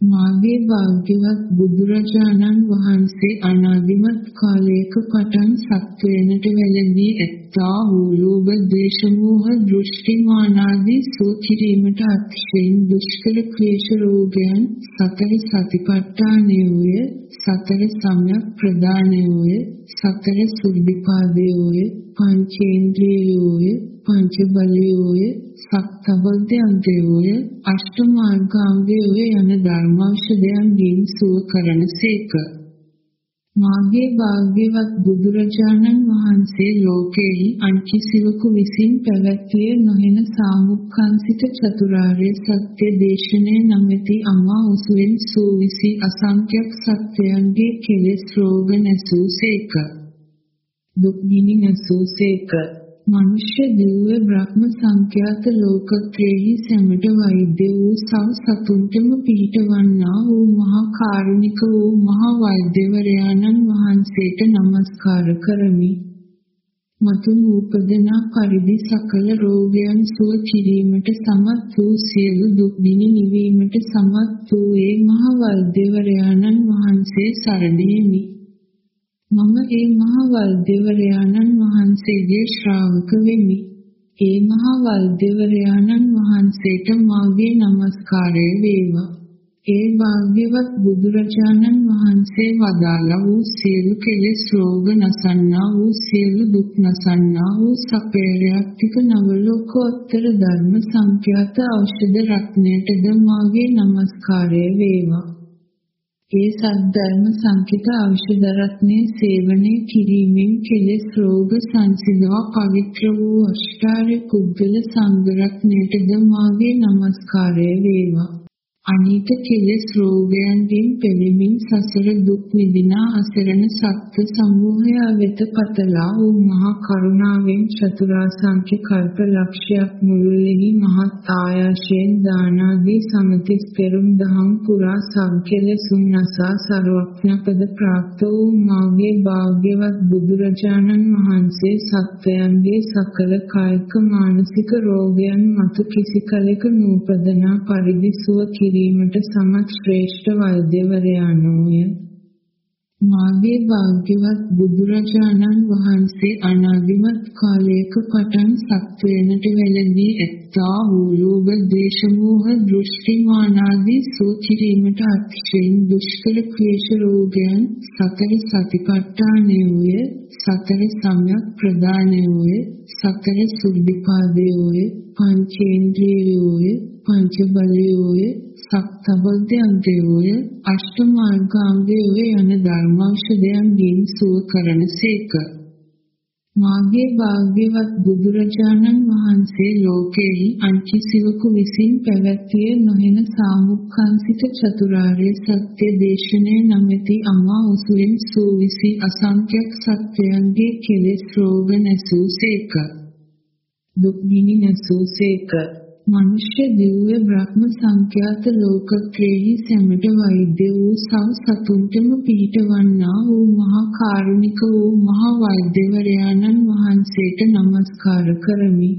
මාගේ භාග්‍යවත් බුදුරජාණන් වහන්සේ අනාදිමත් කාලයක පටන් සත්වයනට වැළඳී ඇත්තා වූ ලෝභ දේශ මොහ දෘෂ්ටි මානාදී සෝ කිරීමට අතිශයින් දුෂ්කර ක්ලේශ රෝගයන් සතර සතිපට්ඨානයෝය සතර සම්‍යක් ප්‍රදානයෝය සතර සුද්ධිපාදයෝය පංචේන්ද්‍රියෝය පංච බලයෝය සක්තබද්ධයන්තයෝය අෂ්ටමාර්ගාංගයෝය යන ධර්මෞෂධයන්ගෙන් සුව කරන සේක. මාගේ භාග්‍යවත් බුදුරජාණන් වහන්සේ ලෝකෙහි අන්කිසිවකු විසින් පැවැත්විය නොහෙන සාමුක්ඛංසික චතුරාර්ය සත්‍ය දේශනය නමැති අමා උසුලෙන් සූවිසි අසංඛ්‍යක් සත්‍යයන්ගේ කෙලෙස් රෝග නැසූ සේක. දුක් නිමි නැසූ සේක. මනුෂ්‍ය දිව්‍ය බ්‍රහ්ම සංඛ්‍යාත ලෝකත්‍රයෙහි සැමට වෛද්‍ය වූ සව සතුන්ටම පිහිටවන්නා වූ මහා කාරුණික වූ මහා වෛද්‍යවරයාණන් වහන්සේට নমස්කාර කරමි. මතු නූපදනා පරිදි සකල රෝගයන් සුව කිරීමට සමත් වූ සියලු දුක් දින නිවීමට සමත් වූ ඒ මහා වෛද්‍යවරයාණන් වහන්සේ සරණේමි. මම ඒ මහවල් දෙවරයාණන් වහන්සේගේ ශ්‍රාවක වෙමි. ඒ මහවල් දෙවරයාණන් වහන්සේට මාගේ নমස්කාරය වේවා. ඒ භාග්‍යවත් බුදුරජාණන් වහන්සේ වදාළා වූ සියලු කෙලෙස් රෝග නසන්නා වූ සියලු දුක් නසන්නා වූ සපේරයක්තික නව ලෝකෝත්තර ධර්ම සංඛ්‍යාත ඖෂධ රත්නයටද මාගේ নমස්කාරය වේවා. ඒ සද්ධර්ම සංකිත ඖෂධ රත්නයේ සේවනය කිරීමෙන් කෙලෙස් රෝග සංසිඳවා පවිත්‍ර වූ අෂ්ටාර්ය කුද්දල සංඝ රත්නයටද මාගේ নমස්කාරය වේවා. අනීත කෙලෙස් රෝගයන්ගෙන් පෙළෙමින් සසර දුක් විඳිනා අසරණ සත්ත්ව සමූහය වෙත පතලා වූ මහා කරුණාවෙන් චතුරාසංඛ්‍ය කල්ප ලක්ෂයක් මුළුල්ලෙහි මහත් ආයාසයෙන් දානාදී සමතිස් පෙරුම් දහම් පුරා සංකෙලසුන් නසා සර්වඥපද ප්‍රාප්ත වූ මාගේ භාග්‍යවත් බුදුරජාණන් වහන්සේ සත්වයන්ගේ සකල කායික මානසික රෝගයන් මතු කිසි කලෙක නූපදනා පරිදි සුව කිරී කිරීමට සමත් ශ්‍රේෂ්ඨ වෛද්‍යවරයාණෝය. මාගේ භාග්‍යවත් බුදුරජාණන් වහන්සේ අනාදිමත් කාලයක පටන් සත්වයනට වැළඳී ඇත්තා වූ ලෝභ දේශ මොහ දෘෂ්ටි මානාදී සෝචිරීමට අතිශයින් දුෂ්කර ක්ලේශ රෝගයන් සතර සතිපට්ඨානයෝය සතර සම්‍යක් ප්‍රදානයෝය සතර සුද්ධිපාදයෝය පංචේන්ද්‍රියෝය පංච බලයෝය සක්තබද්දයන්තයෝය අෂ්ටමාර්ගාංගයෝය යන ධර්මෞෂධයන්ගෙන් සුව කරන සේක. මාගේ භාග්‍යවත් බුදුරජාණන් වහන්සේ ලෝකෙහි අංකිසිවකු විසින් පැවැත්විය නොහෙන සාමුක්ඛංසිත චතුරාර්ය සත්‍ය දේශනය නමැති අමා උසුලෙන් සූවිසි අසංඛ්‍යක් සත්‍යයන්ගේ කෙලෙස් රෝග නැසූ සේක. දුක් ගිනි නැසූ සේක. මනුෂ්‍ය දිව්‍ය බ්‍රහ්ම සංඛ්‍යාත ලෝකත්‍රයෙහි සැමට වෛද්‍ය වූ සව සතුන්ටම පිහිටවන්නා වූ මහා කාරුණික වූ මහා වෛද්‍යවරයාණන් වහන්සේට নমස්කාර කරමි.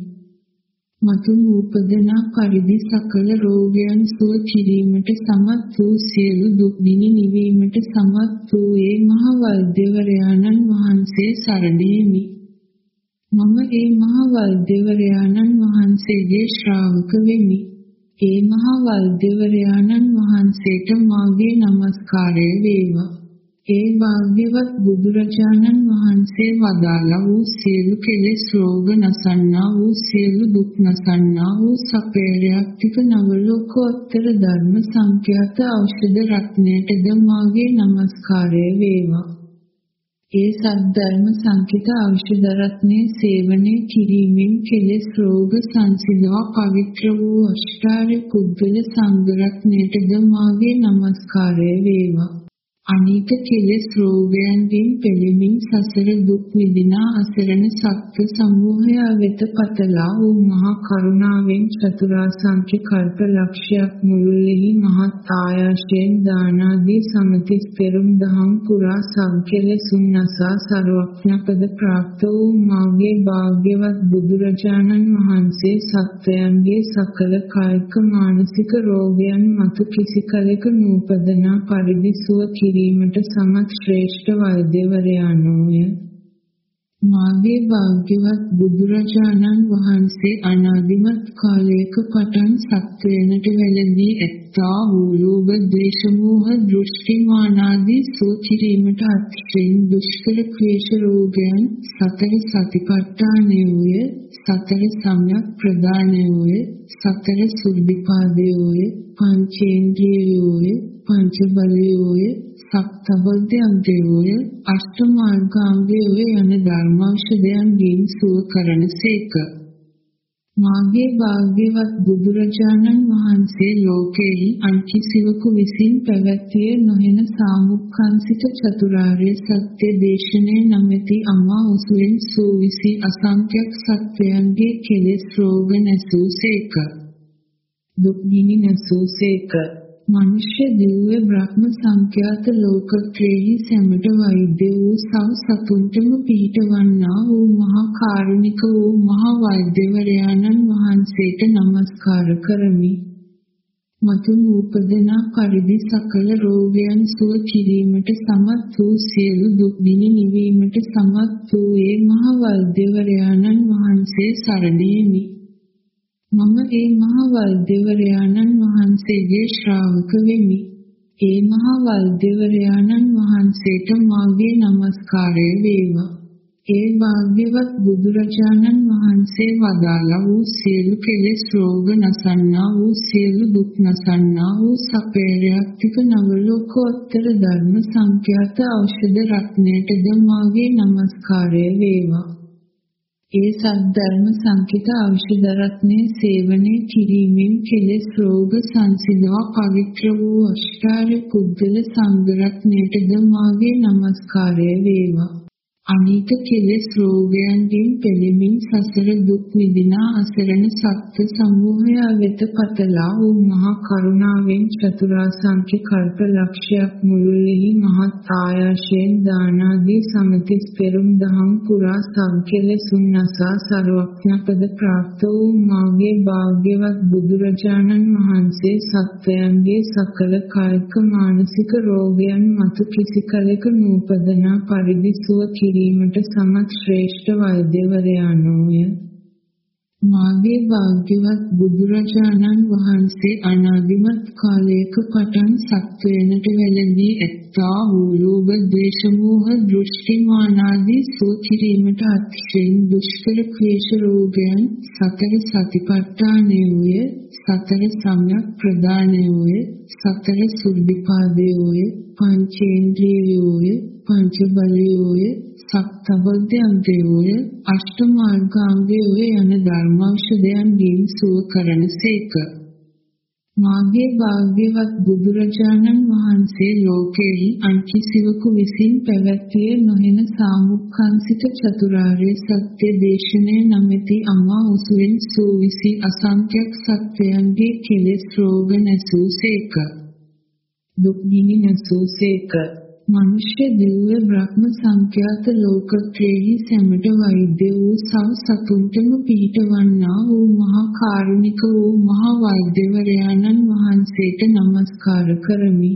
මතු නූපදනා පරිදි සකල රෝගයන් සුව කිරීමට සමත් වූ සියලු දුක් නිවි නිවීමට සමත් වූ ඒ මහා වෛද්‍යවරයාණන් වහන්සේ සරණේමි. මම ඒ මහ වෛද්‍යවරයාණන් වහන්සේගේ ශ්‍රාවක වෙමි. ඒ මහ වෛද්‍යවරයාණන් වහන්සේට මාගේ নমස්කාරය වේවා. ඒ වාග්යවත් බුදුරජාණන් වහන්සේ වදාළා වූ සියලු කෙලෙස් රෝග නසන්නා වූ සියලු දුක් නසන්නා වූ සපේරයක්තික නවලෝකෝත්තර ධර්ම සංඛ්‍යාත ඖෂධ රත්නයටද මාගේ নমස්කාරය වේවා. ඒ සද්ධර්ම සංකිත ඖෂධ රත්නයේ සේවනය කිරීමෙන් කෙලෙස් රෝග සංසිඳවා පවිත්‍ර වූ අෂ්ටාර්ය කුද්දල සංඝ රත්නයටද මාගේ নমස්කාරය වේවා. අනීත කෙලෙස් රෝගයන්ගෙන් පෙළෙමින් සසර දුක් විඳිනා අසරණ සත්ත්ව සමූහය වෙත පතලා වූ මහා කරුණාවෙන් චතුරාසංඛ්‍ය කල්ප ලක්ෂයක් මුළුල්ලෙහි මහත් ආයාසයෙන් දානාදී සමතිස් පෙරුම් දහම් පුරා සංකෙලසුන් නසා සර්වඥපද ප්‍රාප්ත වූ මාගේ භාග්‍යවත් බුදුරජාණන් වහන්සේ සත්වයන්ගේ සකල කායික මානසික රෝගයන් මතු කිසි කලෙක නූපදනා පරිදි සුව කිරී කිරීමට සමත් ශ්‍රේෂ්ඨ වෛද්‍යවරයාණෝය. මාගේ භාග්‍යවත් බුදුරජාණන් වහන්සේ අනාදිමත් කාලයක පටන් සත්වයනට වැළඳී ඇත්තා වූ ලෝභ ද්වේෂ මෝහ දෘෂ්ටි මානාදී සෝචිරීමට අතිශයින් දුෂ්කර ක්ලේශ රෝගයන් සතර සතිපට්ඨානයෝය සතර සම්‍යක් ප්‍රදානයෝය සතර සුද්ධිපාදයෝය පංචේන්ද්‍රියෝය පංච බලයෝය සක්තබද්දයන්තයෝය අෂ්ටමාර්ගාංගයෝය යන ධර්මෞෂධයන්ගෙන් සුව කරන සේක. මාගේ භාග්‍යවත් බුදුරජාණන් වහන්සේ ලෝකෙහි අන්කිසිවකු විසින් පැවැත්විය නොහෙන සාමුක්ඛංසිත චතුරාර්ය සත්‍ය දේශනය නමැති අමා උසුලෙන් සූවිසි අසංඛ්‍යක් සත්වයන්ගේ කෙලෙස් රෝග නැසූ සේක. දුක් ගිනි නැසූ සේක. මනුෂ්‍ය දිව්‍ය බ්‍රහ්ම සංඛ්‍යාත ලෝකත්‍රයෙහි සැමට වෛද්‍ය වූ සව සතුන්ටම පිහිටවන්නා වූ මහා කාරුණික වූ මහා වෛද්‍යවරයාණන් වහන්සේට নমස්කාර කරමි. මතු නූපදනා පරිදි සකල රෝගයන් සුව කිරීමට සමත් වූ සියලු දුක් දිනි නිවීමට සමත් වූ ඒ මහ වෛද්‍යවරයාණන් වහන්සේ සරණේමි. මම ඒ මහ වෛද්‍යවරයාණන් වහන්සේගේ ශ්‍රාවක වෙමි. ඒ මහ වෛද්‍යවරයාණන් වහන්සේට මාගේ নমස්කාරය වේවා. ඒ වාග්යවත් බුදුරජාණන් වහන්සේ වදාළා වූ සියලු කෙලෙස් රෝග නසන්නා වූ සියලු දුක් නසන්නා වූ සපේරයක්තික නවලෝකෝත්තර ධර්ම සංඛ්‍යාත ඖෂධ රත්නයටද මාගේ নমස්කාරය වේවා. ඒ සද්ධර්ම සංකිත ඖෂධ රත්නයේ සේවනය කිරීමෙන් කෙලෙස් රෝග සංසිඳවා පවිත්‍ර වූ අෂ්ටාර්ය පුද්ගල සංඝ රත්නයටද මාගේ নমස්කාරය වේවා. අනිත කෙලෙස් රෝගයන්ගෙන් පෙළෙමින් සසර දුක් විඳිනා අසරණ සත්ත්ව සමූහය වෙත පතලා වූ මහා කරුණාවෙන් චතුරාසංඛ්‍ය කල්ප ලක්ෂයක් මුළුල්ලෙහි මහත් ආයාසයෙන් දානාදී සමතිස් පෙරුම් දහම් පුරා සංකෙලෙසුන් නසා සර්වඥපද ප්‍රාප්ත වූ මාගේ භාග්‍යවත් බුදුරජාණන් වහන්සේ සත්වයන්ගේ සකල කායික මානසික රෝගයන් මතු කිසි කලෙක නූපදනා පරිදි සුව කිරී කිරීමට සමත් ශ්‍රේෂ්ඨ වෛද්‍යවරයාණෝය. මාගේ භාග්‍යවත් බුදුරජාණන් වහන්සේ අනාදිමත් කාලයක පටන් සත්වයනට වැළඳී ඇත්තා වූ ලෝභ ද්වේෂ මෝහ දෘෂ්ටි මානාදී සෝ කිරීමට අතිශයින් දුෂ්කර ක්ලේශ රෝගයන් සතර සතිපට්ඨානයෝය සතර සම්‍යක් ප්‍රදානයෝය සතර සුද්ධිපාදයෝය පංචේන්ද්‍රියෝය පංච බලයෝය සක්තබද්ධයන්තයෝය අෂ්ටමාර්ගාංගයෝය යන ධර්මෞෂධයන්ගෙන් සුව කරන සේක. මාගේ භාග්‍යවත් බුදුරජාණන් වහන්සේ ලෝකෙහි අන්කිසිවකු විසින් පැවැත්විය නොහෙන සාමුක්ඛංසිත චතුරාර්ය සත්‍ය දේශනය නමැති අමා උසුවෙන් සූවිසි අසංඛ්‍යක් සත්වයන්ගේ කෙලෙස් රෝග නැසූ සේක. දුක් නිනි නැසූ සේක. මනුෂ්‍ය දිව්‍ය බ්‍රහ්ම සංඛ්‍යාත ලෝකත්‍රයෙහි සැමට වෛද්‍ය වූ සව සතුන්ටම පිහිටවන්නා වූ මහා කාරුණික වූ මහා වෛද්‍යවරයාණන් වහන්සේට নমස්කාර කරමි.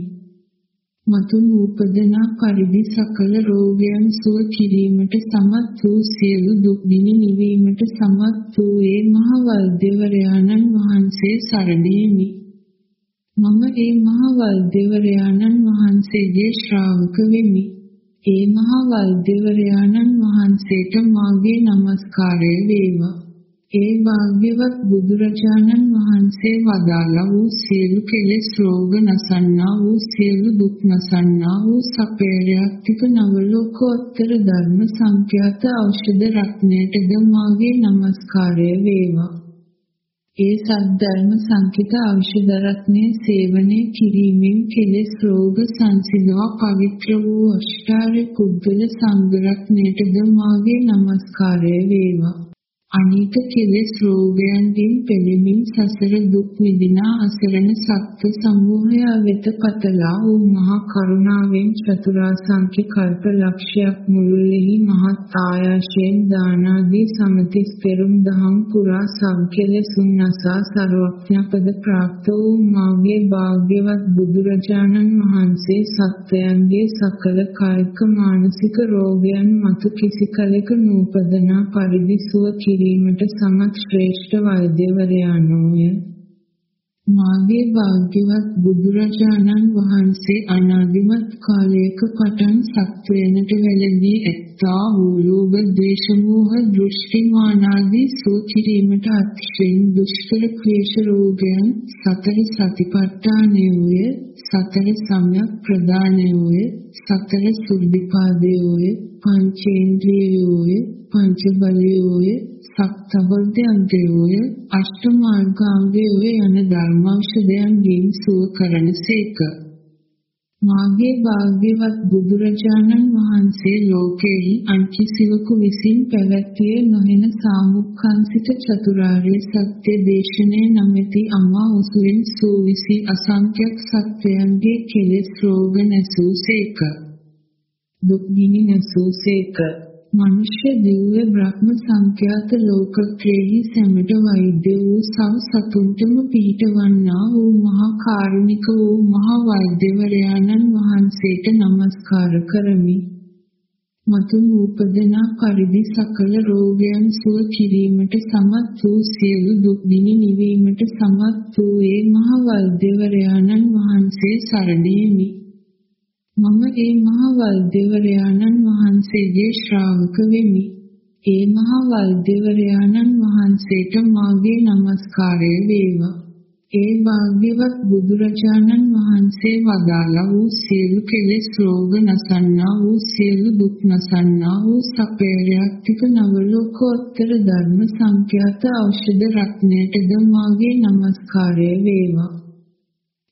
මතු නූපදනා පරිදි සකල රෝගයන් සුව කිරීමට සමත් වූ සියලු දුක් දිනි නිවීමට සමත් වූ ඒ මහා වෛද්‍යවරයාණන් වහන්සේ සරණේමි. මම ඒ මහවල් දෙවරයාණන් වහන්සේගේ ශ්‍රාවක වෙමි. ඒ මහවල් දෙවරයාණන් වහන්සේට මාගේ নমස්කාරය වේවා. ඒ වාග්යවත් බුදුරජාණන් වහන්සේ වදාළා වූ සියලු කෙලෙස් රෝග නසන්නා වූ සියලු දුක් නසන්නා වූ සපේරයක්තික නව ලෝකෝත්තර ධර්ම සංඛ්‍යාත ඖෂධ රත්නයටද මාගේ নমස්කාරය වේවා. ඒ සද්ධර්ම සංකිත ඖෂධ රත්නයේ සේවනය කිරීමෙන් කෙලෙස් රෝග සංසිඳවා පවිත්‍ර වූ අෂ්ටාර්ය කුද්දල සංඝ රත්නයටද මාගේ নমස්කාරය වේවා. අනිත කෙලෙස් රෝගයන්ගෙන් පෙළෙමින් සසර දුක් විඳිනා අසරණ සත්ත්ව සමූහය වෙත පතලා වූ මහා කරුණාවෙන් චතුරාසංඛ්‍ය කල්ප ලක්ෂයක් මුළුල්ලෙහි මහත් ආයාසයෙන් දානාදී සමතිස් පෙරුම් දහම් පුරා සංකෙලෙසුන් නසා සර්වඥපද ප්‍රාප්ත වූ මාගේ භාග්‍යවත් බුදුරජාණන් වහන්සේ සත්වයන්ගේ සකල කායික මානසික රෝගයන් මතු කිසි කලෙක නූපදනා පරිදි සුව කිරී කිරීමට සමත් ශ්‍රේෂ්ඨ වෛද්‍යවරයාණෝය. මාගේ භාග්‍යවත් බුදුරජාණන් වහන්සේ අනාදිමත් කාලයක පටන් සත්වයනට වැළඳී ඇත්තා වූ ලෝභ ද්වේෂ මෝහ දෘෂ්ටි මානාදී සෝ කිරීමට අතිශයින් දුෂ්කර ක්ලේශ රෝගයන් සතර සතිපට්ඨානයෝය සතර සම්‍යක් ප්‍රදානයෝය සතර සුද්ධිපාදයෝය පංචේන්ද්‍රියෝය පංච බලයෝය සක්තබද්ධයන්තයෝය අෂ්ටමාර්ගාංගයෝය යන ධර්මෞෂධයන්ගෙන් සුව කරන සේක. මාගේ භාග්‍යවත් බුදුරජාණන් වහන්සේ ලෝකෙහි අන්කිසිවකු විසින් පැවැත්විය නොහෙන සාමුක්ඛංසිත චතුරාර්ය සත්‍ය දේශනය නමැති අමා උසුවෙන් සූවිසි අසංඛ්‍යක් සත්වයන්ගේ කෙලෙස් රෝග නැසූ සේක. දුක් නිනි නැසූ සේක. මනුෂ්‍ය දිව්‍ය බ්‍රහ්ම සංඛ්‍යාත ලෝකත්‍රයෙහි සැමට වෛද්‍ය වූ සව සතුන්ටම පිහිටවන්නා වූ මහා කාරුණික වූ මහා වෛද්‍යවරයාණන් වහන්සේට නමස්කාර කරමි. මතු නූපදනා පරිදි සකල රෝගයන් සුව කිරීමට සමත් වූ සියලු දුක් දිනි නිවීමට සමත් වූ ඒ මහා වෛද්‍යවරයාණන් වහන්සේ සරණේමි. මම ඒ මහ වෛද්‍යවරයාණන් වහන්සේගේ ශ්‍රාවක වෙමි. ඒ මහ වෛද්‍යවරයාණන් වහන්සේට මාගේ নমස්කාරය වේවා. ඒ වාග්යවත් බුදුරජාණන් වහන්සේ වදාළා වූ සියලු කෙලෙස් රෝග නසන්නා වූ සියලු දුක් නසන්නා වූ සපේරයක්තික නවලෝකෝත්තර ධර්ම සංඛ්‍යාත ඖෂධ රත්නයටද මාගේ নমස්කාරය වේවා.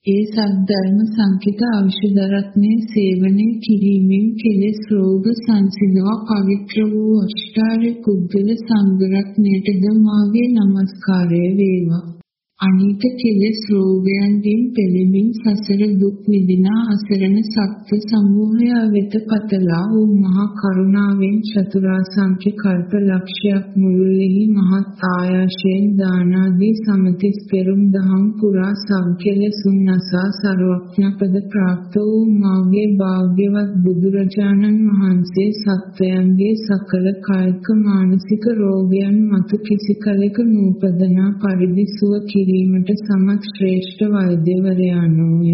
ඒ සද්ධර්ම සංකිත ඖෂධ රත්නයේ සේවනය කිරීමෙන් කෙලෙස් රෝග සංසිඳවා පවිත්‍ර වූ අෂ්ටාර්ය කුද්දල සංඝ රත්නයටද මාගේ নমස්කාරය වේවා. අනිත කෙලෙස් රෝගයන්ගෙන් පෙළෙමින් සසර දුක් විඳිනා අසරණ සත්ත්ව සමූහය වෙත පතලා වූ මහා කරුණාවෙන් චතුරාසංඛ්‍ය කල්ප ලක්ෂයක් මුළුල්ලෙහි මහත් ආයාසයෙන් දානාදී සමතිස් පෙරුම් දහම් පුරා සංකෙලසුන් නසා සර්වඥපද ප්‍රාප්ත වූ මාගේ භාග්‍යවත් බුදුරජාණන් වහන්සේ සත්වයන්ගේ සකල කායික මානසික රෝගයන් මතු කිසි කලෙක නූපදනා පරිදි සුව කිරී කිරීමට සමත් ශ්‍රේෂ්ඨ වෛද්‍යවරයාණෝය.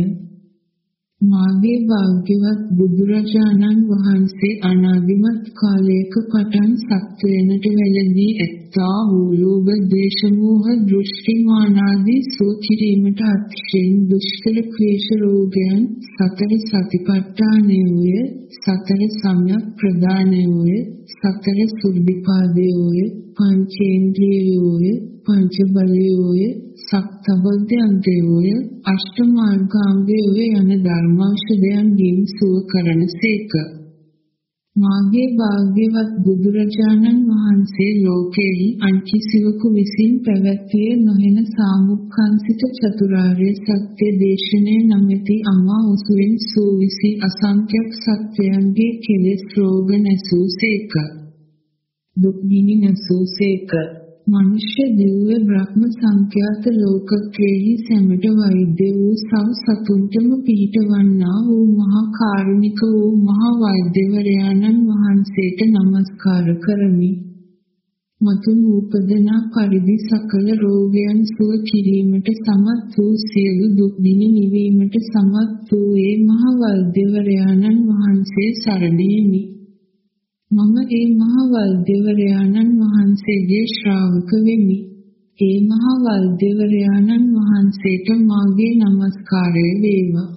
මාගේ භාග්‍යවත් බුදුරජාණන් වහන්සේ අනාදිමත් කාලයක පටන් සත්වයනට වැළඳී ඇත්තා වූ ලෝභ දේශ මොහ දෘෂ්ටි මානාදී සෝ කිරීමට අතිශයින් දුෂ්කර ක්ලේශ රෝගයන් සතර සතිපට්ඨානයෝය සතර සම්‍යක් ප්‍රදානයෝය සතර සුද්ධිපාදයෝය පංචේන්ද්‍රියෝය පංච බලයෝය සක්තබද්ධයන්තයෝය අෂ්ටමාර්ගාංගයෝය යන ධර්මෞෂධයන්ගෙන් සුව කරන සේක. මාගේ භාග්‍යවත් බුදුරජාණන් වහන්සේ ලෝකෙහි අන්කිසිවකු විසින් පැවැත්විය නොහෙන සාමුක්ඛංසිත චතුරාර්ය සත්‍ය දේශනය නමැති අමා උසුවෙන් සූවිසි අසංඛ්‍යක් සත්‍යයන්ගේ කෙලෙස් රෝග නැසූ සේක. දුක් ගිනි නැසූ සේක. මනුෂ්‍ය දිව්‍ය බ්‍රහ්ම සංඛ්‍යාත ලෝකත්‍රයෙහි සැමට වෛද්‍ය වූ සව සතුන්ටම පිහිටවන්නා වූ මහා කාරුණික වූ මහා වෛද්‍යවරයාණන් වහන්සේට නමස්කාර කරමි. මතු නූපදනා පරිදි සකල රෝගයන් සුව කිරීමට සමත් වූ සියලු දුක් දිනි නිවීමට සමත් වූ ඒ මහා වෛද්‍යවරයාණන් වහන්සේ සරණේමි. මම ඒ මහ වෛද්‍යවරයාණන් වහන්සේගේ ශ්‍රාවක වෙමි. ඒ මහ වෛද්‍යවරයාණන් වහන්සේට මාගේ নমස්කාරය වේවා.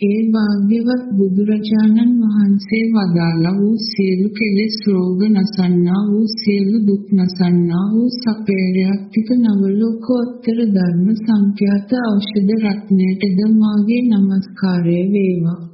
ඒ වාග්යවත් බුදුරජාණන් වහන්සේ වදාළා වූ සියලු කෙලෙස් රෝග නසන්නා වූ සියලු දුක් නසන්නා වූ සපේරයක්තික නවලෝකෝත්තර ධර්ම සංඛ්‍යාත ඖෂධ රත්නයටද මාගේ নমස්කාරය වේවා.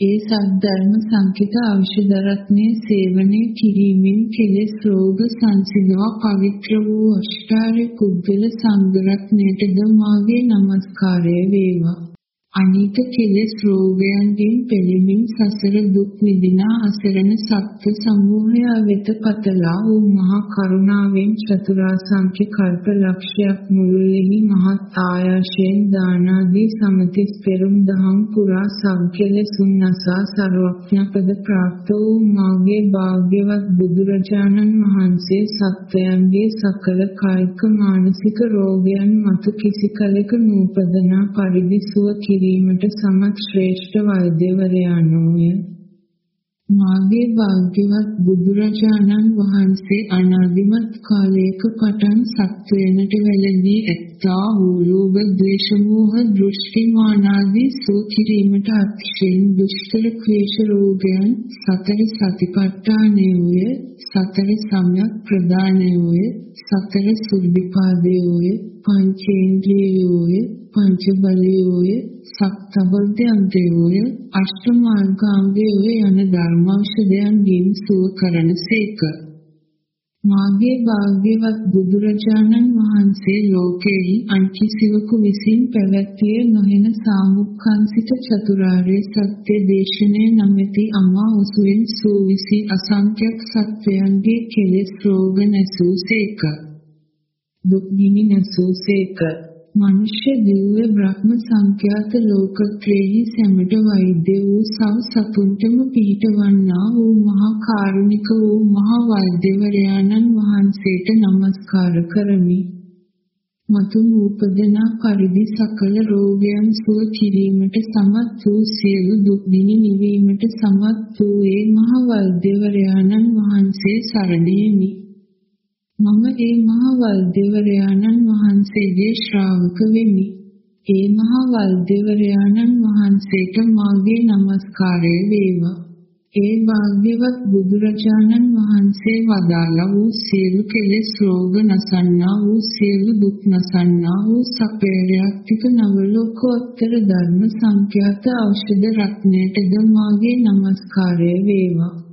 ඒ සද්ධර්ම සංකිත ඖෂධ රත්නයේ සේවනය කිරීමෙන් කෙලෙස් රෝග සංසිඳවා පවිත්‍ර වූ අෂ්ටාර්ය කුද්දල සංඝ රත්නයටද මාගේ নমස්කාරය වේවා. අනිත කෙලෙස් රෝගයන්ගෙන් පෙළෙමින් සසර දුක් විඳිනා අසරණ සත්ත්ව සමූහය වෙත පතලා වූ මහා කරුණාවෙන් චතුරාසංඛ්‍ය කල්ප ලක්ෂයක් මුළුල්ලෙහි මහත් ආයාසයෙන් දානාදී සමතිස් පෙරුම් දහම් පුරා සංකෙලසුන් නසා සර්වඥපද ප්‍රාප්ත වූ මාගේ භාග්‍යවත් බුදුරජාණන් වහන්සේ සත්වයන්ගේ සකල කායික මානසික රෝගයන් මතු කිසි කලෙක නූපදනා පරිදි සුව කිරී කිරීමට සමත් ශ්‍රේෂ්ඨ වෛද්‍යවරයාණෝය. මාගේ භාග්‍යවත් බුදුරජාණන් වහන්සේ අනාදිමත් කාලයක පටන් සත්වයනට වැළඳී ඇත්තා වූ ලෝභ ද්වේෂ මෝහ දෘෂ්ටි මානාදී සෝ කිරීමට අතිශයින් දුෂ්කර ක්ලේශ රෝගයන් සතර සතිපට්ඨානයෝය සතර සම්‍යක් ප්‍රදානයෝය සතර සුද්ධිපාදයෝය පංචේන්ද්‍රියෝය පංච බලයෝය සක්තබද්ධයන්තයෝය අෂ්ටමාර්ගාංගයෝය යන ධර්මෞෂධයන්ගෙන් සුව කරන සේක. මාගේ භාග්‍යවත් බුදුරජාණන් වහන්සේ ලෝකෙහි අන්කිසිවකු විසින් පැවැත්විය නොහෙන සාමුක්ඛංසිත චතුරාර්ය සත්‍ය දේශනය නමැති අමා උසුවෙන් සූවිසි අසංඛ්‍යක් සත්වයන්ගේ කෙලෙස් රෝග නැසූසේක. දුක් නිමි නැසූසේක. මනුෂ්‍ය දිව්‍ය බ්‍රහ්ම සංඛ්‍යාත ලෝකත්‍රයෙහි සැමට වෛද්‍ය වූ සව සතුන්ටම පිහිටවන්නා වූ මහා කාරුණික වූ මහා වෛද්‍යවරයාණන් වහන්සේට নমස්කාර කරමි. මතු නූපදනා පරිදි සකල රෝගයන් සුව කිරීමට සමත් වූ සියලු දුක් දිනි නිවීමට සමත් වූ ඒ මහා වෛද්‍යවරයාණන් වහන්සේ සරණේමි. මම ඒ මහ වෛද්‍යවරයාණන් වහන්සේගේ ශ්‍රාවක වෙමි. ඒ මහ වෛද්‍යවරයාණන් වහන්සේට මාගේ নমස්කාරය වේවා. ඒ භාග්‍යවත් බුදුරජාණන් වහන්සේ වදාළා වූ සියලු කෙලෙස් රෝග නසන්නා වූ සියලු දුක් නසන්නා වූ සපේරයක්තික නව ලෝකෝත්තර ධර්ම සංඛ්‍යාත ඖෂධ රත්නයටද මාගේ নমස්කාරය වේවා.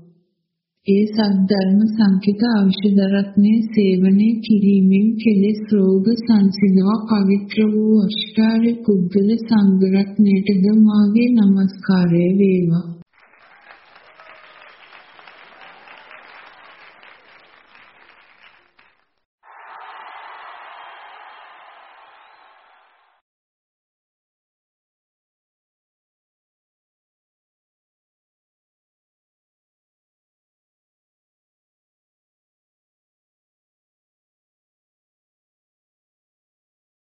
ඒ සද්ධර්ම සංකිත ඖෂධ රත්නයේ සේවනය කිරීමෙන් කෙලෙස් රෝග සංසිඳවා පවිත්‍ර වූ අෂ්ටාර්ය කුද්දල සංඝ රත්නයටද මාගේ নমස්කාරය වේවා.